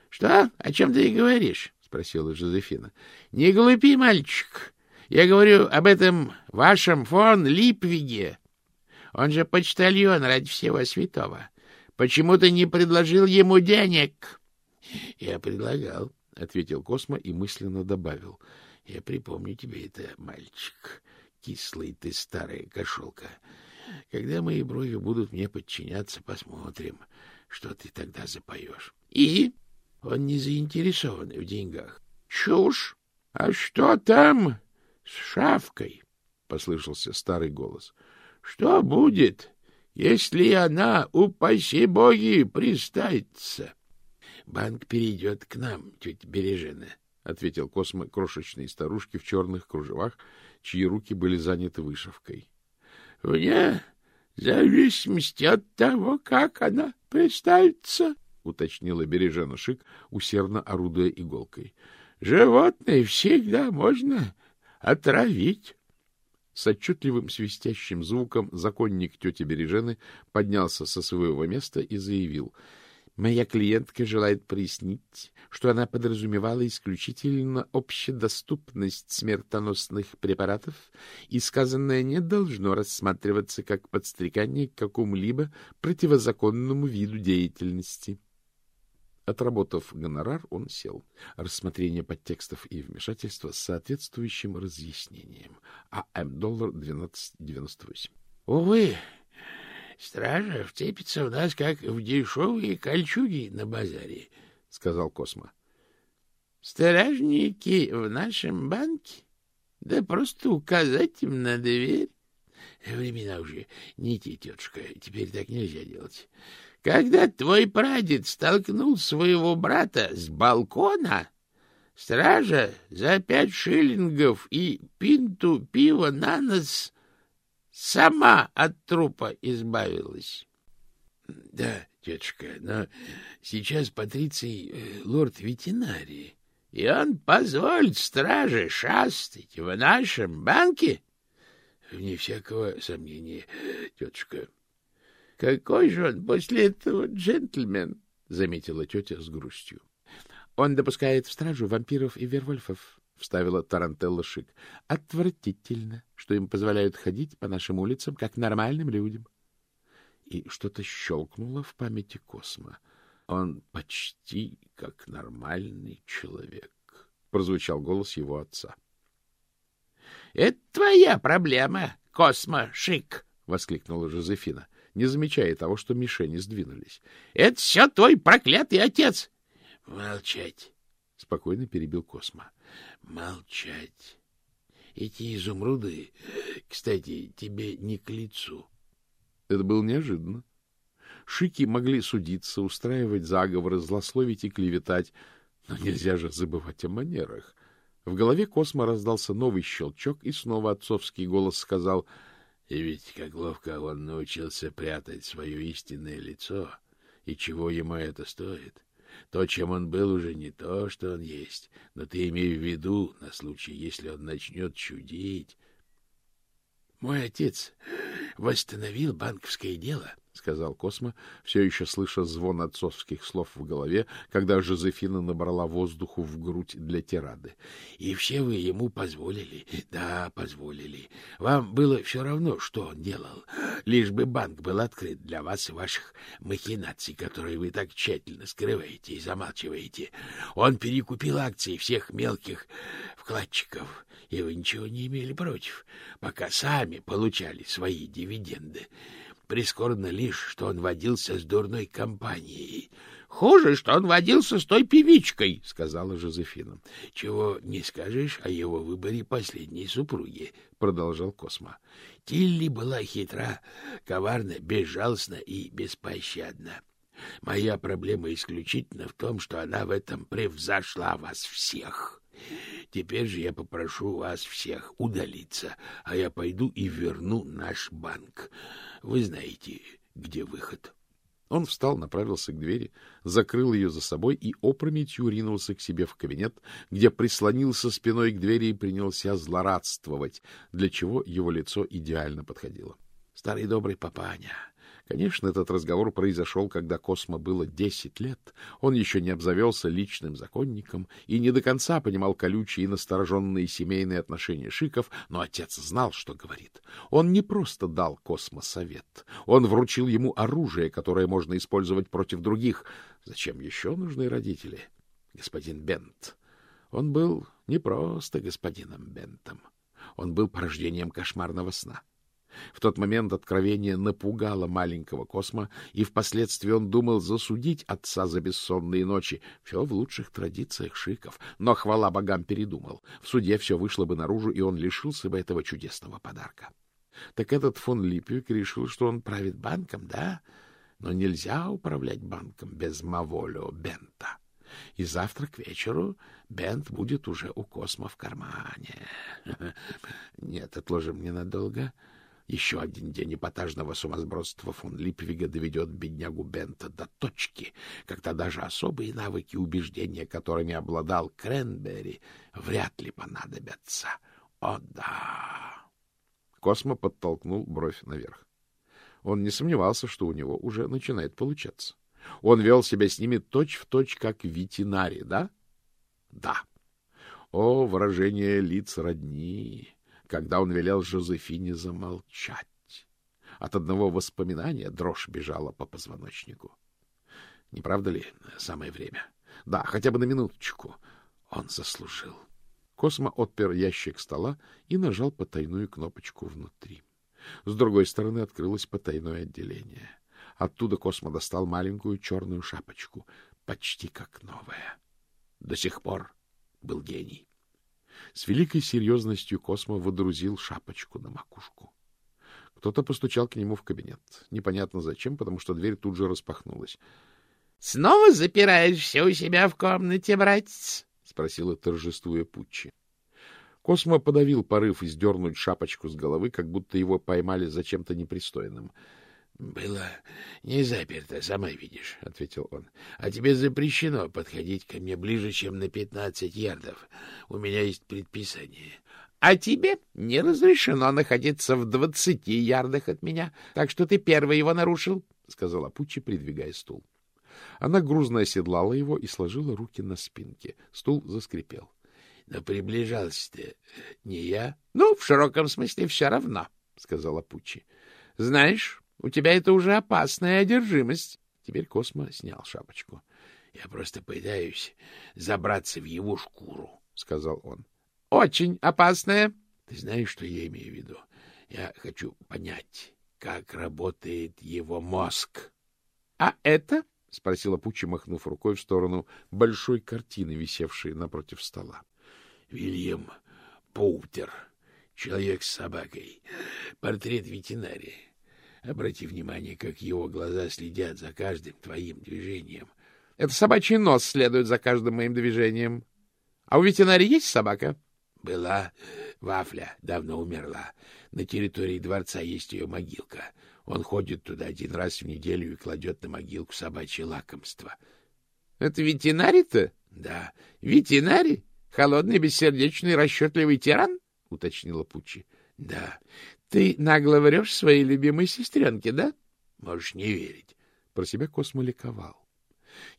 Что? О чем ты говоришь? — спросила Жозефина. — Не глупи, мальчик. Я говорю об этом вашем фон Липвиге. Он же почтальон ради всего святого. Почему ты не предложил ему денег? — Я предлагал, — ответил Космо и мысленно добавил. — Я припомню тебе это, мальчик. Кислый ты старая кошелка. Когда мои брови будут мне подчиняться, посмотрим, что ты тогда запоешь. И он не заинтересован в деньгах. — Чушь! А что там с шавкой, — послышался старый голос. — Что будет, если она, упаси боги, пристается? — Банк перейдет к нам, тетя Бережина, — ответил Космо крошечной старушке в черных кружевах, чьи руки были заняты вышивкой. — Вне зависимости от того, как она представится, — уточнила Бережена Шик, усердно орудуя иголкой. — Животное всегда можно отравить. С отчетливым свистящим звуком законник тети Бережены поднялся со своего места и заявил. — Моя клиентка желает прояснить, что она подразумевала исключительно общедоступность смертоносных препаратов, и сказанное не должно рассматриваться как подстрекание к какому-либо противозаконному виду деятельности. Отработав гонорар, он сел. Рассмотрение подтекстов и вмешательства с соответствующим разъяснением. АМ доллар 12,98. — Увы, стража вцепится у нас, как в дешевые кольчуги на базаре, — сказал Космо. Стражники в нашем банке? Да просто указать им на дверь. Времена уже не те, тетушка, теперь так нельзя делать. Когда твой прадед столкнул своего брата с балкона, стража за пять шиллингов и пинту пива на нос сама от трупа избавилась. — Да, тетушка, но сейчас Патриций э, лорд ветеринарии, и он позволит страже шастать в нашем банке? — Вне всякого сомнения, тетушка. — Какой же он после этого джентльмен? — заметила тетя с грустью. — Он допускает в стражу вампиров и вервольфов, — вставила Тарантелла Шик. — Отвратительно, что им позволяют ходить по нашим улицам, как нормальным людям. И что-то щелкнуло в памяти Космо. Он почти как нормальный человек, — прозвучал голос его отца. — Это твоя проблема, Космо Шик, — воскликнула Жозефина, не замечая того, что мишени сдвинулись. — Это все твой проклятый отец! — Молчать! — спокойно перебил Космо. — Молчать. Эти изумруды, кстати, тебе не к лицу. Это было неожиданно. Шики могли судиться, устраивать заговоры, злословить и клеветать, но нельзя же забывать о манерах. В голове Космо раздался новый щелчок, и снова отцовский голос сказал, «И ведь как ловко он научился прятать свое истинное лицо, и чего ему это стоит? То, чем он был, уже не то, что он есть, но ты имей в виду на случай, если он начнет чудить». «Мой отец восстановил банковское дело», — сказал Космо, все еще слыша звон отцовских слов в голове, когда Жозефина набрала воздуху в грудь для тирады. — И все вы ему позволили. Да, позволили. Вам было все равно, что он делал. Лишь бы банк был открыт для вас и ваших махинаций, которые вы так тщательно скрываете и замалчиваете. Он перекупил акции всех мелких вкладчиков, и вы ничего не имели против, пока сами получали свои дивиденды. Прискорбно лишь, что он водился с дурной компанией. — Хуже, что он водился с той певичкой, — сказала Жозефина. — Чего не скажешь о его выборе последней супруги, — продолжал Космо. Тилли была хитра, коварна, безжалостна и беспощадна. Моя проблема исключительно в том, что она в этом превзошла вас всех. Теперь же я попрошу вас всех удалиться, а я пойду и верну наш банк. Вы знаете, где выход. Он встал, направился к двери, закрыл ее за собой и опрометью ринулся к себе в кабинет, где прислонился спиной к двери и принялся злорадствовать, для чего его лицо идеально подходило. Старый добрый папаня, Конечно, этот разговор произошел, когда Космо было десять лет. Он еще не обзавелся личным законником и не до конца понимал колючие и настороженные семейные отношения Шиков, но отец знал, что говорит. Он не просто дал Космо совет. Он вручил ему оружие, которое можно использовать против других. Зачем еще нужны родители? Господин Бент. Он был не просто господином Бентом. Он был порождением кошмарного сна. В тот момент откровение напугало маленького Космо, и впоследствии он думал засудить отца за бессонные ночи. Все в лучших традициях шиков. Но, хвала богам, передумал. В суде все вышло бы наружу, и он лишился бы этого чудесного подарка. Так этот фон Липвик решил, что он правит банком, да? Но нельзя управлять банком без Маволио Бента. И завтра к вечеру Бент будет уже у Космо в кармане. Нет, отложим ненадолго. — еще один день эпатажного сумасбродства фон Липвига доведет беднягу Бента до точки, когда даже особые навыки убеждения, которыми обладал Кренберри, вряд ли понадобятся. О, да! Космо подтолкнул бровь наверх. Он не сомневался, что у него уже начинает получаться. Он вел себя с ними точь-в-точь, как ветеринари, да? Да. О, выражение лиц родни! Когда он велел Жозефине замолчать. От одного воспоминания дрожь бежала по позвоночнику. Не правда ли самое время? Да, хотя бы на минуточку. Он заслужил. Космо отпер ящик стола и нажал потайную кнопочку внутри. С другой стороны открылось потайное отделение. Оттуда Космо достал маленькую черную шапочку, почти как новая. До сих пор был гений. С великой серьезностью Космо водрузил шапочку на макушку. Кто-то постучал к нему в кабинет. Непонятно зачем, потому что дверь тут же распахнулась. — Снова запираешься у себя в комнате, братец? — спросила торжествуя Пуччи. Космо подавил порыв издернуть шапочку с головы, как будто его поймали за чем-то непристойным. — Было не заперто, сама видишь, — ответил он. — А тебе запрещено подходить ко мне ближе, чем на пятнадцать ярдов. У меня есть предписание. — А тебе не разрешено находиться в двадцати ярдах от меня, так что ты первый его нарушил, — сказала Пуччи, придвигая стул. Она грузно оседлала его и сложила руки на спинке. Стул заскрипел. — Но приближался-то не я. — Ну, в широком смысле все равно, — сказала Пуччи. — Знаешь, у тебя это уже опасная одержимость. Теперь Космо снял шапочку. — Я просто пытаюсь забраться в его шкуру, — сказал он. — Очень опасная. Ты знаешь, что я имею в виду? Я хочу понять, как работает его мозг. — А это? — спросила Пучи, махнув рукой в сторону большой картины, висевшей напротив стола. Вильям Поутер, человек с собакой, портрет ветеринария. Обрати внимание, как его глаза следят за каждым твоим движением. Это собачий нос следует за каждым моим движением. А у ветеринария есть собака? Была Вафля, давно умерла. На территории дворца есть ее могилка. Он ходит туда один раз в неделю и кладет на могилку собачье лакомство. — Это ветеринарий-то? — Да. — Ветеринарий? Холодный, бессердечный, расчетливый тиран? — уточнила Пучи. — Да. — Ты нагло врешь своей любимой сестренке, да? — Можешь не верить. Про себя Космо ликовал.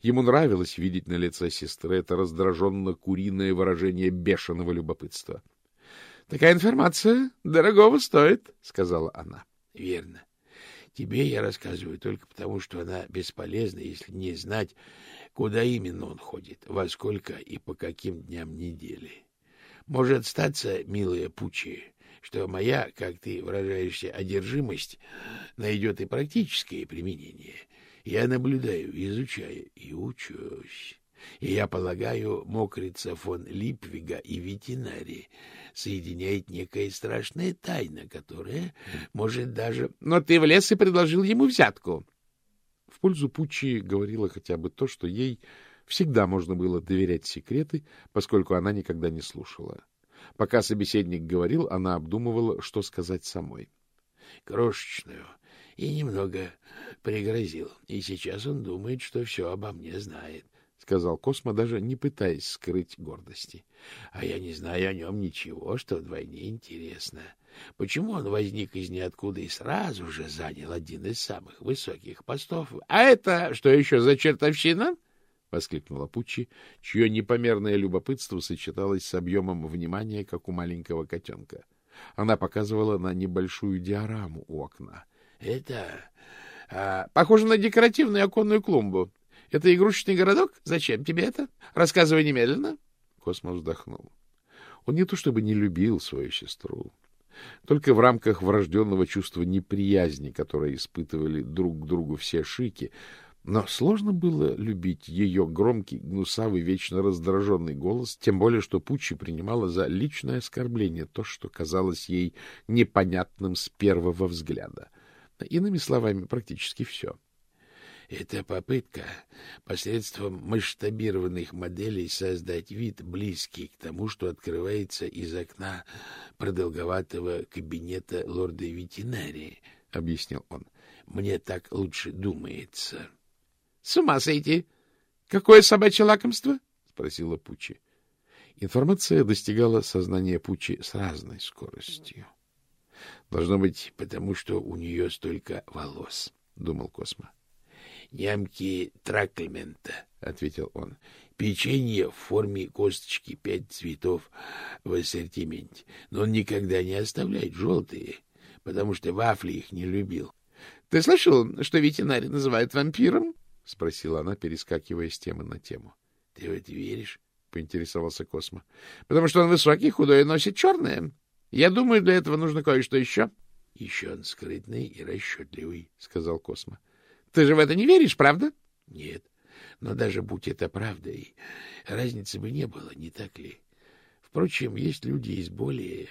Ему нравилось видеть на лице сестры это раздраженно-куриное выражение бешеного любопытства. — Такая информация дорогого стоит, — сказала она. — Верно. Тебе я рассказываю только потому, что она бесполезна, если не знать, куда именно он ходит, во сколько и по каким дням недели. Может статься, милая Пучи, что моя, как ты выражаешься, одержимость найдет и практическое применение. Я наблюдаю, изучаю и учусь. И я полагаю, мокрица фон Липвига и ветеринарии соединяет некая страшная тайна, которая может даже... Но ты влез и предложил ему взятку. В пользу Пучи говорила хотя бы то, что ей всегда можно было доверять секреты, поскольку она никогда не слушала. Пока собеседник говорил, она обдумывала, что сказать самой. — Крошечную. И немного пригрозил. И сейчас он думает, что все обо мне знает. — сказал Космо, даже не пытаясь скрыть гордости. — А я не знаю о нем ничего, что вдвойне интересно. Почему он возник из ниоткуда и сразу же занял один из самых высоких постов? — А это что еще за чертовщина? — воскликнула Пуччи, чье непомерное любопытство сочеталось с объемом внимания, как у маленького котенка. Она показывала на небольшую диораму у окна. — Это... А, похоже на декоративную оконную клумбу. Это игрушечный городок? Зачем тебе это? Рассказывай немедленно. Космос вздохнул. Он не то чтобы не любил свою сестру, только в рамках врожденного чувства неприязни, которое испытывали друг к другу все шики, но сложно было любить ее громкий, гнусавый, вечно раздраженный голос, тем более, что Пуччи принимала за личное оскорбление то, что казалось ей непонятным с первого взгляда. Иными словами, практически все. Это попытка посредством масштабированных моделей создать вид, близкий к тому, что открывается из окна продолговатого кабинета лорда ветеринарии, — объяснил он. — Мне так лучше думается. — С ума сойти! Какое собачье лакомство? — спросила Пучи. Информация достигала сознания Пучи с разной скоростью. — Должно быть, потому что у нее столько волос, — думал Космо. — Нямки Траклемента, — ответил он. — Печенье в форме косточки, пять цветов в ассортименте. Но он никогда не оставляет желтые, потому что вафли их не любил. — Ты слышал, что ветеринарий называют вампиром? — спросила она, перескакивая с темы на тему. — Ты в это веришь? — поинтересовался Космо. — Потому что он высокий, худой и носит черное. Я думаю, для этого нужно кое-что еще. — Еще он скрытный и расчетливый, — сказал Космо. — Ты же в это не веришь, правда? — Нет. Но даже будь это правдой, разницы бы не было, не так ли? Впрочем, есть люди и с более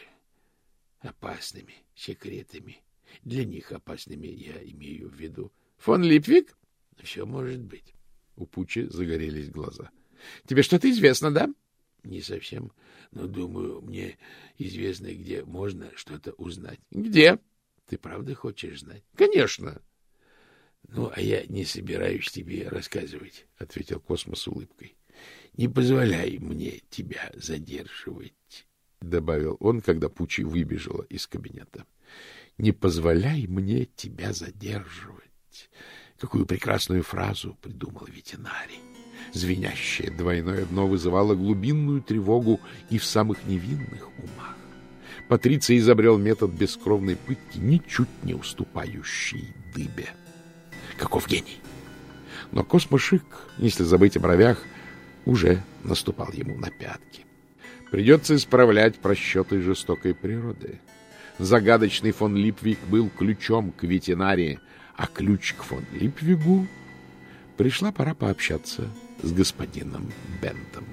опасными секретами. Для них опасными я имею в виду. Фон Липвик? Все может быть. У Пучи загорелись глаза. — Тебе что-то известно, да? — Не совсем. Но, думаю, мне известно, где можно что-то узнать. — Где? — Ты правда хочешь знать? — Конечно. — Ну, а я не собираюсь тебе рассказывать, — ответил Космос улыбкой. — Не позволяй мне тебя задерживать, — добавил он, когда Пучи выбежала из кабинета. — Не позволяй мне тебя задерживать. Какую прекрасную фразу придумал ветеринарий. Звенящее двойное дно вызывало глубинную тревогу и в самых невинных умах. Патриций изобрел метод бескровной пытки, ничуть не уступающий дыбе. Каков гений! Но космошик, если забыть о бровях, уже наступал ему на пятки. Придется исправлять просчеты жестокой природы. Загадочный фон Липвик был ключом к ветеринарии, а ключ к фон Липвигу пришла пора пообщаться с господином Бентом.